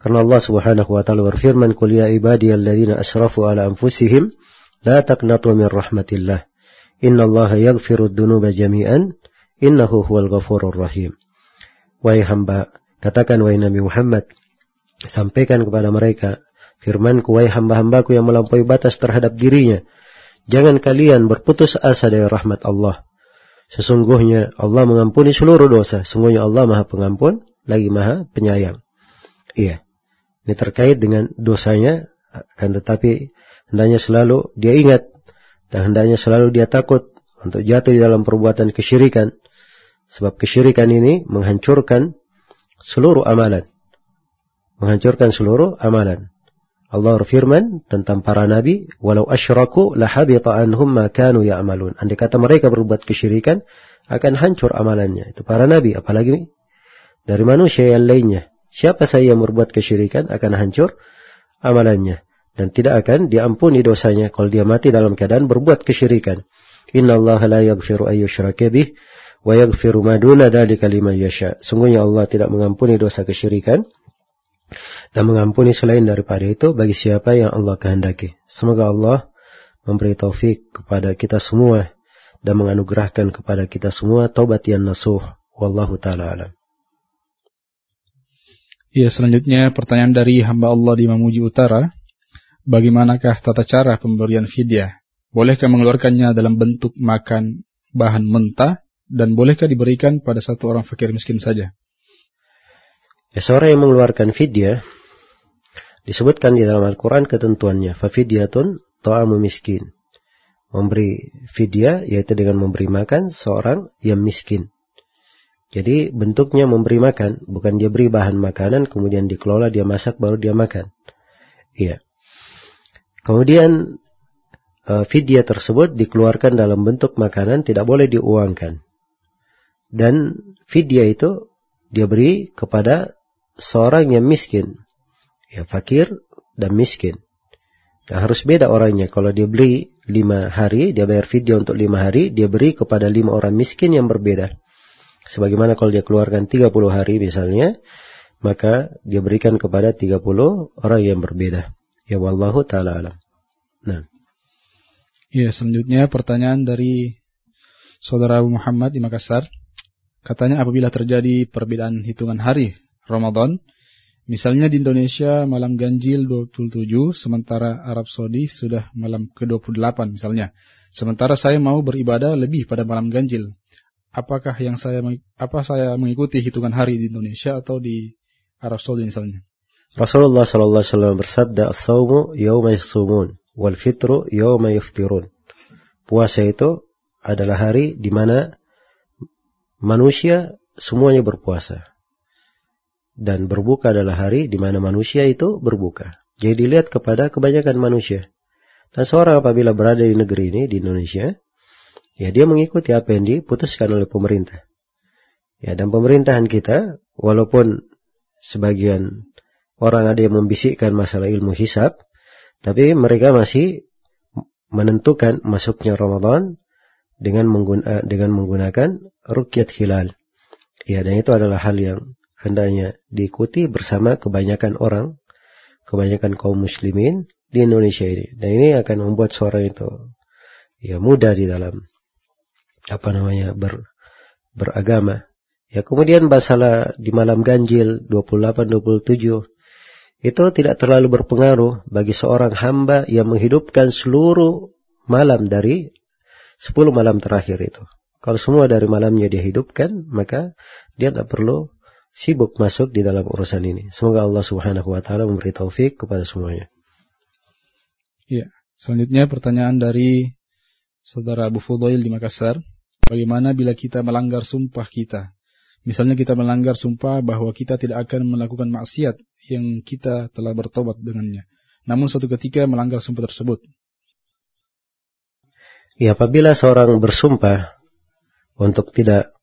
Karena Allah Subhanahu wa taala berfirman, "Qul ya ibadiyalladzina asrafu ala anfusihim la taqnatu min rahmatillah. Innallaha yaghfiru dzunuba jami'an, innahu huwal ghafurur rahim." Wahai hamba, katakan wahai Nabi Muhammad, sampaikan kepada mereka firmanku wahai hamba-hambaku yang melampaui batas terhadap dirinya, jangan kalian berputus asa dari rahmat Allah. Sesungguhnya Allah mengampuni seluruh dosa. Sungguhnya Allah Maha Pengampun, lagi Maha Penyayang. Iya. Ini terkait dengan dosanya, akan tetapi hendaknya selalu dia ingat dan hendaknya selalu dia takut untuk jatuh di dalam perbuatan kesyirikan. Sebab kesyirikan ini menghancurkan seluruh amalan. Menghancurkan seluruh amalan. Allah berfirman tentang para nabi, "Walau asyraku lahabita anhum ma kanu ya'malun." Andai kata mereka berbuat kesyirikan, akan hancur amalannya. Itu para nabi, apalagi dari manusia yang lainnya. Siapa saja yang berbuat kesyirikan akan hancur amalannya dan tidak akan diampuni dosanya kalau dia mati dalam keadaan berbuat kesyirikan. Inna Allah la yaghfiru ayyushraka bih wa yaghfiru ma duna dzalika yasha. Sungguhnya Allah tidak mengampuni dosa kesyirikan dan mengampuni selain daripada itu bagi siapa yang Allah kehendaki. Semoga Allah memberi taufik kepada kita semua dan menganugerahkan kepada kita semua taubat yang nasuh. Wallahu taala alam. Ya, selanjutnya pertanyaan dari hamba Allah di Mamuji Utara. Bagaimanakah tata cara pemberian fidyah? Bolehkah mengeluarkannya dalam bentuk makan bahan mentah dan bolehkah diberikan pada satu orang fakir miskin saja? Ya, seorang yang mengeluarkan fidyah disebutkan di dalam Al-Quran ketentuannya. Fafidyatun ta'amu miskin. Memberi fidyah yaitu dengan memberi makan seorang yang miskin. Jadi bentuknya memberi makan, bukan dia beri bahan makanan kemudian dikelola dia masak baru dia makan. Iya. Kemudian uh, fidyah tersebut dikeluarkan dalam bentuk makanan tidak boleh diuangkan. Dan fidyah itu dia beri kepada seorang yang miskin. Ya fakir dan miskin. Nah, harus beda orangnya. Kalau dia beli lima hari, dia bayar fidyah untuk lima hari, dia beri kepada lima orang miskin yang berbeda. Sebagaimana kalau dia keluarkan 30 hari misalnya, maka dia berikan kepada 30 orang yang berbeda. Ya wallahu taala alam. Nah. Ya, selanjutnya pertanyaan dari Saudara Abu Muhammad di Makassar. Katanya apabila terjadi perbedaan hitungan hari Ramadan, misalnya di Indonesia malam ganjil 27, sementara Arab Saudi sudah malam ke-28 misalnya. Sementara saya mau beribadah lebih pada malam ganjil apakah yang saya apa saya mengikuti hitungan hari di Indonesia atau di Arab Saudi misalnya. Rasulullah sallallahu alaihi wasallam bersabda, "As-saumu yauma yasumun wal fitru yawma yuftirun. Puasa itu adalah hari di mana manusia semuanya berpuasa. Dan berbuka adalah hari di mana manusia itu berbuka. Jadi dilihat kepada kebanyakan manusia. Dan seorang apabila berada di negeri ini, di Indonesia, ya dia mengikuti apa yang diputuskan oleh pemerintah. Ya, dan pemerintahan kita, walaupun sebagian orang ada yang membisikkan masalah ilmu hisab, tapi mereka masih menentukan masuknya Ramadan dengan, mengguna, dengan menggunakan rukyat hilal. Ya, dan itu adalah hal yang hendaknya diikuti bersama kebanyakan orang, kebanyakan kaum muslimin di Indonesia ini. Dan ini akan membuat seorang itu ya mudah di dalam apa namanya ber, beragama. Ya kemudian masalah di malam ganjil 28 27 itu tidak terlalu berpengaruh bagi seorang hamba yang menghidupkan seluruh malam dari 10 malam terakhir itu. Kalau semua dari malamnya dia hidupkan, maka dia tidak perlu sibuk masuk di dalam urusan ini. Semoga Allah Subhanahu wa taala memberi taufik kepada semuanya. Ya, selanjutnya pertanyaan dari saudara Abu Fudail di Makassar. Bagaimana bila kita melanggar sumpah kita? Misalnya kita melanggar sumpah bahwa kita tidak akan melakukan maksiat yang kita telah bertobat dengannya. Namun suatu ketika melanggar sumpah tersebut. Ya, apabila seorang bersumpah untuk tidak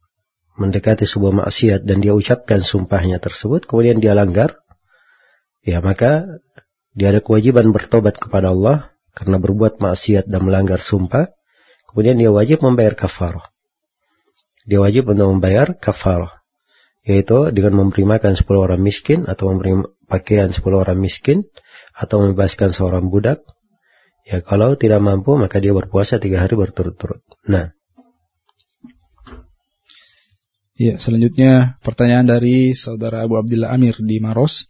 mendekati sebuah maksiat dan dia ucapkan sumpahnya tersebut, kemudian dia langgar, ya maka dia ada kewajiban bertobat kepada Allah karena berbuat maksiat dan melanggar sumpah, kemudian dia wajib membayar kafarah. Dia wajib untuk membayar kafarah, yaitu dengan memberi makan 10 orang miskin atau memberi pakaian 10 orang miskin atau membebaskan seorang budak. Ya kalau tidak mampu maka dia berpuasa tiga hari berturut-turut. Nah, Ya, selanjutnya pertanyaan dari saudara Abu Abdullah Amir di Maros.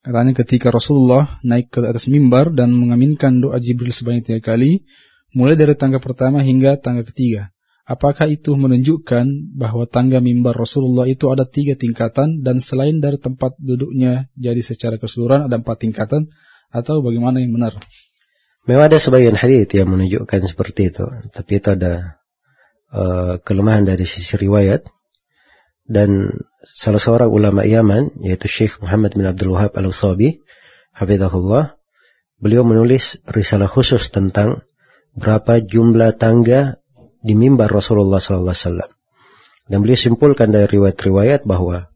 Katanya ketika Rasulullah naik ke atas mimbar dan mengaminkan doa Jibril sebanyak tiga kali, mulai dari tangga pertama hingga tangga ketiga. Apakah itu menunjukkan bahwa tangga mimbar Rasulullah itu ada tiga tingkatan dan selain dari tempat duduknya jadi secara keseluruhan ada empat tingkatan atau bagaimana yang benar? Memang ada sebagian hadits yang menunjukkan seperti itu, tapi itu ada uh, kelemahan dari sisi riwayat dan salah seorang ulama Yaman yaitu Syekh Muhammad bin Abdul Wahab Al-Usabi hafizahullah beliau menulis risalah khusus tentang berapa jumlah tangga di mimbar Rasulullah sallallahu alaihi wasallam. Dan beliau simpulkan dari riwayat-riwayat bahwa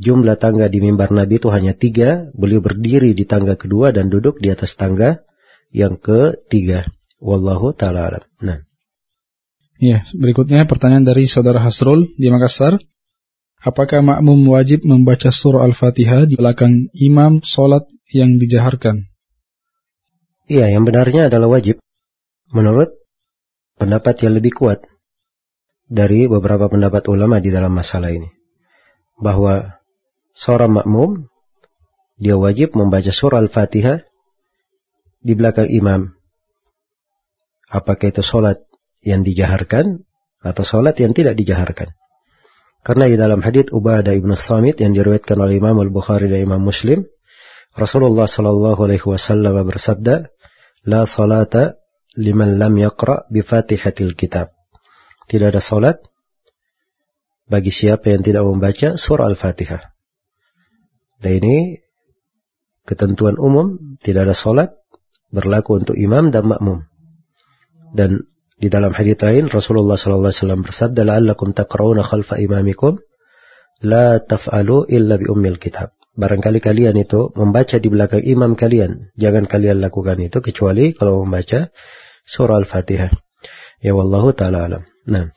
jumlah tangga di mimbar Nabi itu hanya tiga beliau berdiri di tangga kedua dan duduk di atas tangga yang ketiga. Wallahu taala alam. Nah. Ya, berikutnya pertanyaan dari saudara Hasrul di Makassar. Apakah makmum wajib membaca surah Al-Fatihah di belakang imam solat yang dijaharkan? Iya, yang benarnya adalah wajib. Menurut pendapat yang lebih kuat dari beberapa pendapat ulama di dalam masalah ini. Bahwa seorang makmum, dia wajib membaca surah Al-Fatihah di belakang imam. Apakah itu solat yang dijaharkan atau solat yang tidak dijaharkan. Karena di dalam hadits Ubadah ibn Samit yang diriwayatkan oleh Imam Al-Bukhari dan Imam Muslim, Rasulullah Shallallahu Alaihi Wasallam bersabda, "La salata liman lam yaqra bi Fatihatil Kitab." Tidak ada salat bagi siapa yang tidak membaca surah Al-Fatihah. Dan ini ketentuan umum, tidak ada salat berlaku untuk imam dan makmum. Dan di dalam hadits lain Rasulullah sallallahu alaihi wasallam bersabda, "La'allakum taqra'una khalfa imamikum la taf'alu illa bi ummil kitab." Barangkali kalian itu membaca di belakang imam kalian. Jangan kalian lakukan itu kecuali kalau membaca surah Al-Fatihah. Ya wallahu taala alam. Nah.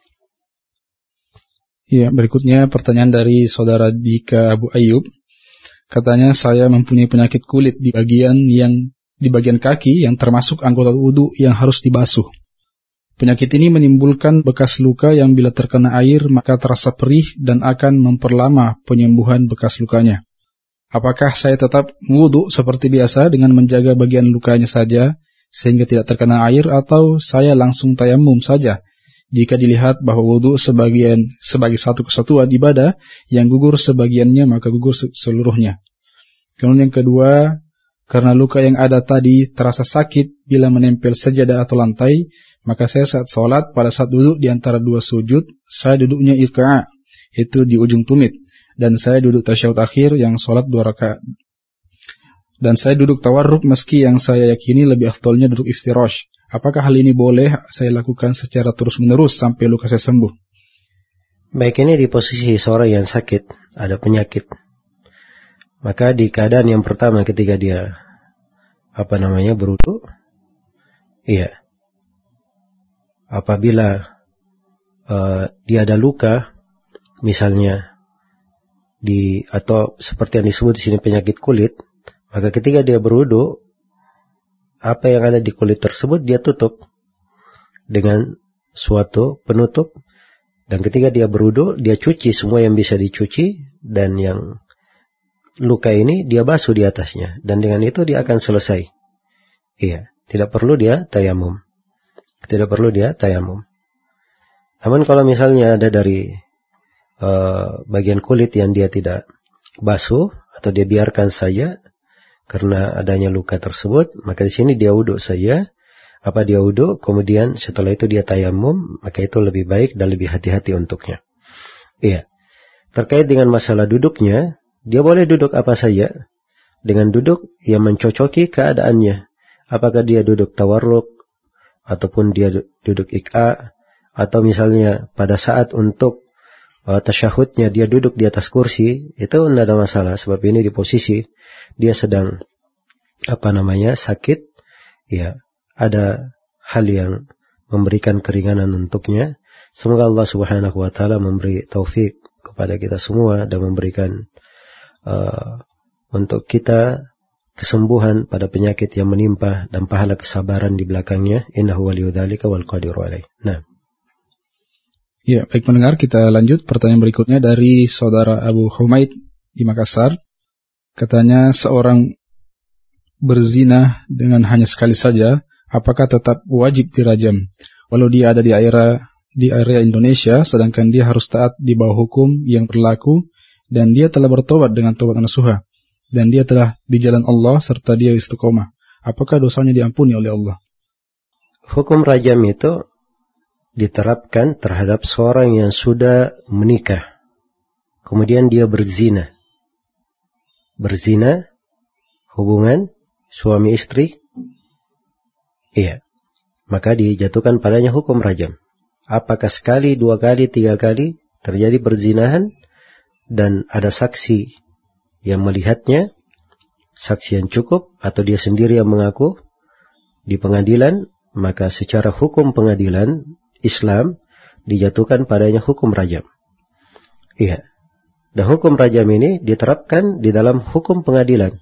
Ya, berikutnya pertanyaan dari saudara Dika Abu Ayyub. Katanya saya mempunyai penyakit kulit di bagian yang di bagian kaki yang termasuk anggota wudhu yang harus dibasuh. Penyakit ini menimbulkan bekas luka yang bila terkena air maka terasa perih dan akan memperlama penyembuhan bekas lukanya. Apakah saya tetap wudhu seperti biasa dengan menjaga bagian lukanya saja sehingga tidak terkena air atau saya langsung tayamum saja jika dilihat bahwa wudhu sebagian sebagai satu kesatuan ibadah yang gugur sebagiannya maka gugur seluruhnya. Kemudian yang kedua, Karena luka yang ada tadi terasa sakit bila menempel sajadah atau lantai, maka saya saat sholat pada saat duduk di antara dua sujud, saya duduknya irka'a, itu di ujung tumit. Dan saya duduk tasyahud akhir yang sholat dua rakaat. Dan saya duduk tawarruk meski yang saya yakini lebih afdolnya duduk iftirosh. Apakah hal ini boleh saya lakukan secara terus-menerus sampai luka saya sembuh? Baik ini di posisi seorang yang sakit, ada penyakit. Maka di keadaan yang pertama ketika dia apa namanya berudu, iya. Apabila uh, dia ada luka, misalnya di atau seperti yang disebut di sini penyakit kulit, maka ketika dia berudu, apa yang ada di kulit tersebut dia tutup dengan suatu penutup dan ketika dia berudu dia cuci semua yang bisa dicuci dan yang luka ini dia basuh di atasnya dan dengan itu dia akan selesai. Iya, tidak perlu dia tayamum. Tidak perlu dia tayamum. Namun kalau misalnya ada dari uh, bagian kulit yang dia tidak basuh atau dia biarkan saja karena adanya luka tersebut, maka di sini dia wudhu saja. Apa dia wudhu, kemudian setelah itu dia tayamum, maka itu lebih baik dan lebih hati-hati untuknya. Iya. Terkait dengan masalah duduknya, dia boleh duduk apa saja dengan duduk yang mencocoki keadaannya. Apakah dia duduk tawarruk ataupun dia duduk ik'a atau misalnya pada saat untuk uh, tasyahudnya dia duduk di atas kursi itu tidak ada masalah sebab ini di posisi dia sedang apa namanya sakit ya ada hal yang memberikan keringanan untuknya. Semoga Allah Subhanahu wa taala memberi taufik kepada kita semua dan memberikan uh, untuk kita kesembuhan pada penyakit yang menimpa dan pahala kesabaran di belakangnya innahu waliyudzalika wal qadiru alaih. Nah. Ya, baik pendengar, kita lanjut pertanyaan berikutnya dari saudara Abu Humaid di Makassar. Katanya seorang berzina dengan hanya sekali saja, apakah tetap wajib dirajam? Walau dia ada di area di area Indonesia, sedangkan dia harus taat di bawah hukum yang berlaku dan dia telah bertobat dengan tobat nasuha dan dia telah di jalan Allah serta dia istiqomah. Apakah dosanya diampuni oleh Allah? Hukum rajam itu diterapkan terhadap seorang yang sudah menikah. Kemudian dia berzina. Berzina hubungan suami istri. Iya. Maka dijatuhkan padanya hukum rajam. Apakah sekali, dua kali, tiga kali terjadi perzinahan dan ada saksi yang melihatnya, saksi yang cukup atau dia sendiri yang mengaku di pengadilan, maka secara hukum pengadilan Islam dijatuhkan padanya hukum rajam. Iya. Dan hukum rajam ini diterapkan di dalam hukum pengadilan.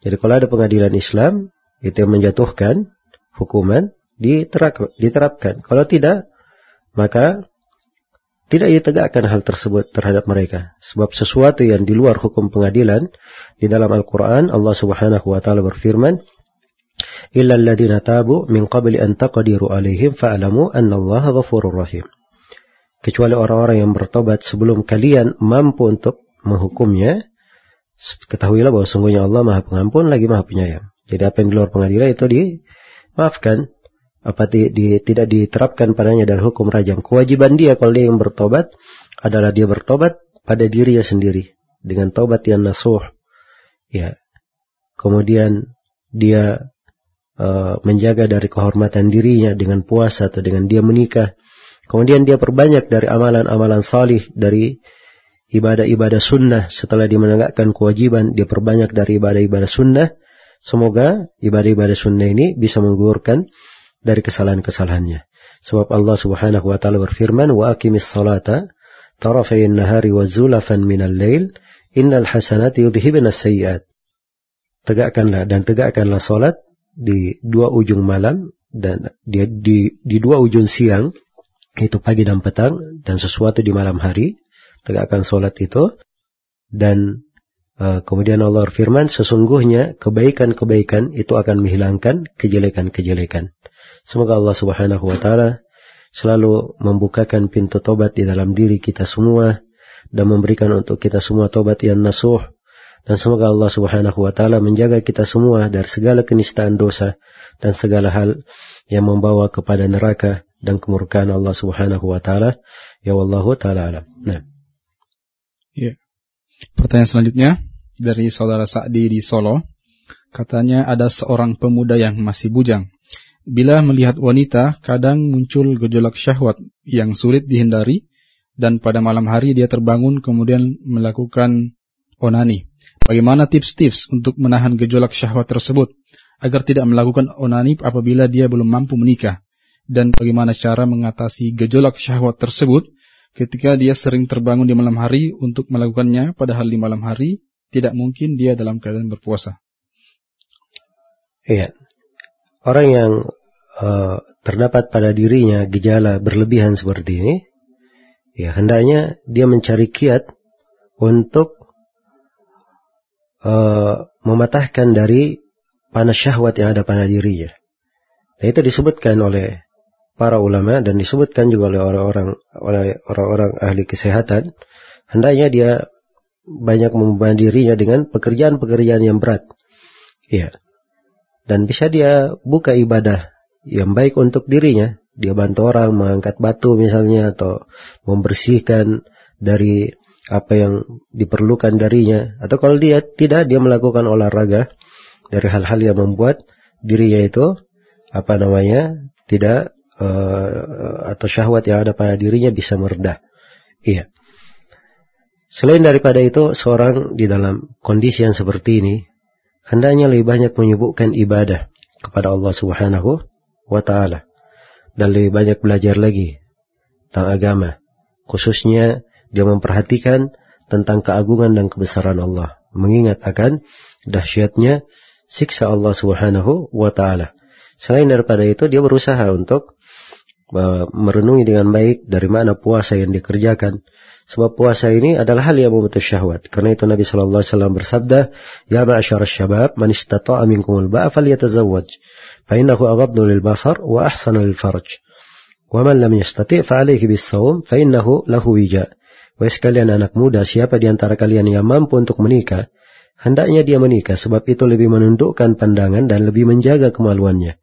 Jadi kalau ada pengadilan Islam, itu yang menjatuhkan hukuman diterapkan. Kalau tidak, maka tidak ditegakkan hal tersebut terhadap mereka. Sebab sesuatu yang di luar hukum pengadilan, di dalam Al-Quran, Allah subhanahu wa ta'ala berfirman, إِلَّا الَّذِينَ تَابُوا مِنْ قَبْلِ أَنْ تَقَدِرُوا عَلَيْهِمْ فَأَلَمُوا أَنَّ اللَّهَ غَفُورٌ رَحِيمٌ Kecuali orang-orang yang bertobat sebelum kalian mampu untuk menghukumnya, ketahuilah bahwa sungguhnya Allah maha pengampun lagi maha penyayang. Jadi apa yang di luar pengadilan itu dimaafkan apa di, di, tidak diterapkan padanya dari hukum rajam. Kewajiban dia kalau dia yang bertobat adalah dia bertobat pada dirinya sendiri dengan tobat yang nasuh. Ya. Kemudian dia uh, menjaga dari kehormatan dirinya dengan puasa atau dengan dia menikah. Kemudian dia perbanyak dari amalan-amalan salih dari ibadah-ibadah sunnah setelah dia menegakkan kewajiban dia perbanyak dari ibadah-ibadah sunnah. Semoga ibadah-ibadah sunnah ini bisa menggugurkan dari kesalahan-kesalahannya. Sebab Allah Subhanahu wa taala berfirman, "Wa aqimis salata tarafayn nahari wa zulafan minal lail, innal hasanati yudhhibna sayyi'at." Tegakkanlah dan tegakkanlah salat di dua ujung malam dan di, di, di dua ujung siang itu pagi dan petang dan sesuatu di malam hari tegakkan salat itu dan uh, kemudian Allah berfirman sesungguhnya kebaikan-kebaikan itu akan menghilangkan kejelekan-kejelekan Semoga Allah Subhanahu wa taala selalu membukakan pintu tobat di dalam diri kita semua dan memberikan untuk kita semua tobat yang nasuh Dan semoga Allah Subhanahu wa taala menjaga kita semua dari segala kenistaan dosa dan segala hal yang membawa kepada neraka dan kemurkaan Allah Subhanahu wa taala. Ya wallahu taala alam. Nah. Ya. Pertanyaan selanjutnya dari saudara Sa'di di Solo. Katanya ada seorang pemuda yang masih bujang. Bila melihat wanita, kadang muncul gejolak syahwat yang sulit dihindari dan pada malam hari dia terbangun kemudian melakukan onani. Bagaimana tips-tips untuk menahan gejolak syahwat tersebut agar tidak melakukan onani apabila dia belum mampu menikah? Dan bagaimana cara mengatasi gejolak syahwat tersebut ketika dia sering terbangun di malam hari untuk melakukannya padahal di malam hari tidak mungkin dia dalam keadaan berpuasa? Iya. Orang yang uh, terdapat pada dirinya gejala berlebihan seperti ini, ya hendaknya dia mencari kiat untuk uh, mematahkan dari panas syahwat yang ada pada dirinya. Dan itu disebutkan oleh para ulama dan disebutkan juga oleh orang-orang oleh orang-orang ahli kesehatan. Hendaknya dia banyak membebani dirinya dengan pekerjaan-pekerjaan yang berat. Ya. Dan bisa dia buka ibadah yang baik untuk dirinya dia bantu orang mengangkat batu misalnya atau membersihkan dari apa yang diperlukan darinya atau kalau dia tidak dia melakukan olahraga dari hal-hal yang membuat dirinya itu apa namanya tidak uh, atau syahwat yang ada pada dirinya bisa meredah. Iya. Selain daripada itu seorang di dalam kondisi yang seperti ini hendaknya lebih banyak menyebutkan ibadah kepada Allah Subhanahu wa taala dan lebih banyak belajar lagi tentang agama. Khususnya dia memperhatikan tentang keagungan dan kebesaran Allah. Mengingat akan dahsyatnya siksa Allah subhanahu wa ta'ala. Selain daripada itu dia berusaha untuk uh, merenungi dengan baik dari mana puasa yang dikerjakan. Sebab puasa ini adalah hal yang memutus syahwat. Karena itu Nabi Shallallahu Alaihi Wasallam bersabda, Ya ma'ashar syabab, man istata'a minkumul ba'a fal yatazawwaj. Fa'innahu agabdu lil basar wa ahsanu lil farj. Wa man lam yastati' fa'alaihi bis sawum, fa'innahu lahu wija. Wa sekalian anak muda, siapa di antara kalian yang mampu untuk menikah, hendaknya dia menikah sebab itu lebih menundukkan pandangan dan lebih menjaga kemaluannya.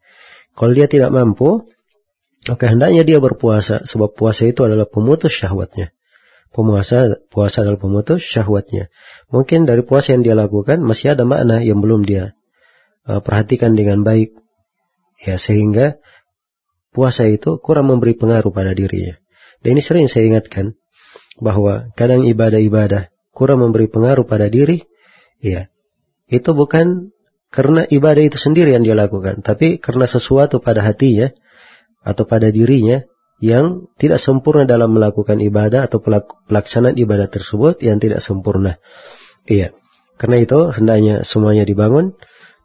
Kalau dia tidak mampu, maka hendaknya dia berpuasa sebab puasa itu adalah pemutus syahwatnya. Pemuasa, puasa adalah pemutus syahwatnya. Mungkin dari puasa yang dia lakukan masih ada makna yang belum dia uh, perhatikan dengan baik. Ya, sehingga puasa itu kurang memberi pengaruh pada dirinya. Dan ini sering saya ingatkan bahwa kadang ibadah-ibadah kurang memberi pengaruh pada diri, ya. Itu bukan karena ibadah itu sendiri yang dia lakukan, tapi karena sesuatu pada hatinya atau pada dirinya yang tidak sempurna dalam melakukan ibadah atau pelaksanaan ibadah tersebut yang tidak sempurna. Iya. Karena itu hendaknya semuanya dibangun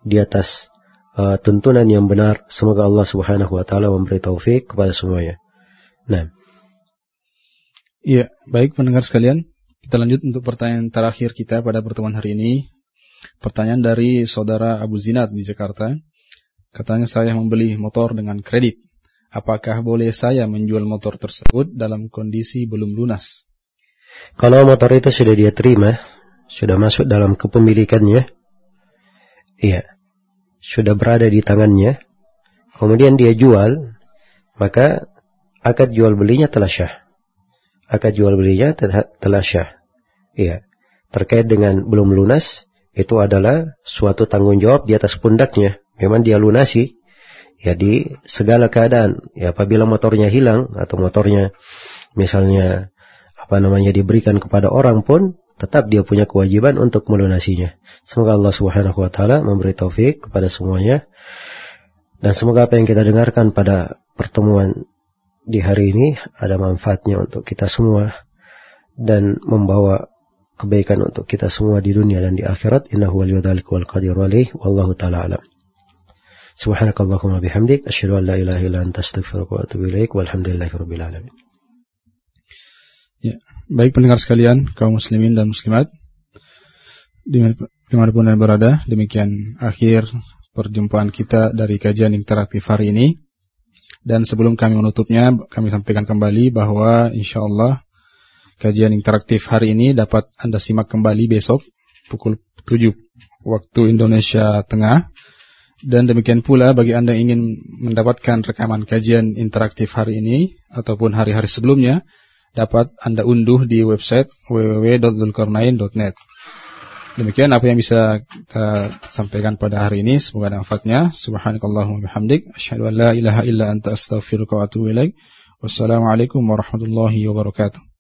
di atas uh, tuntunan yang benar. Semoga Allah Subhanahu wa taala memberi taufik kepada semuanya. Nah. Iya, baik pendengar sekalian. Kita lanjut untuk pertanyaan terakhir kita pada pertemuan hari ini. Pertanyaan dari saudara Abu Zinad di Jakarta. Katanya saya membeli motor dengan kredit. Apakah boleh saya menjual motor tersebut dalam kondisi belum lunas? Kalau motor itu sudah dia terima, sudah masuk dalam kepemilikannya, iya, sudah berada di tangannya, kemudian dia jual, maka akad jual belinya telah syah. Akad jual belinya telah syah. Iya. Terkait dengan belum lunas, itu adalah suatu tanggung jawab di atas pundaknya. Memang dia lunasi, ya di segala keadaan. Ya apabila motornya hilang atau motornya misalnya apa namanya diberikan kepada orang pun tetap dia punya kewajiban untuk melunasinya. Semoga Allah Subhanahu wa taala memberi taufik kepada semuanya. Dan semoga apa yang kita dengarkan pada pertemuan di hari ini ada manfaatnya untuk kita semua dan membawa kebaikan untuk kita semua di dunia dan di akhirat. Innahu waliyudzalika wal qadiru alaih wallahu taala alam. Subhanakallahumma bihamdik asyhadu an la ilaha illa anta astaghfiruka wa atubu ilaik walhamdulillahi rabbil alamin. Ya. Baik pendengar sekalian, kaum muslimin dan muslimat, di mana pun anda berada, demikian akhir perjumpaan kita dari kajian interaktif hari ini. Dan sebelum kami menutupnya, kami sampaikan kembali bahwa insya Allah kajian interaktif hari ini dapat Anda simak kembali besok pukul 7 waktu Indonesia Tengah. Dan demikian pula bagi Anda yang ingin mendapatkan rekaman kajian interaktif hari ini ataupun hari-hari sebelumnya, dapat Anda unduh di website www.dulkarnain.net. Demikian apa yang bisa kita sampaikan pada hari ini. Semoga ada manfaatnya. Subhanakallahumma bihamdik. Asyhadu an la ilaha illa anta astaghfiruka wa atubu ilaik. Wassalamualaikum warahmatullahi wabarakatuh.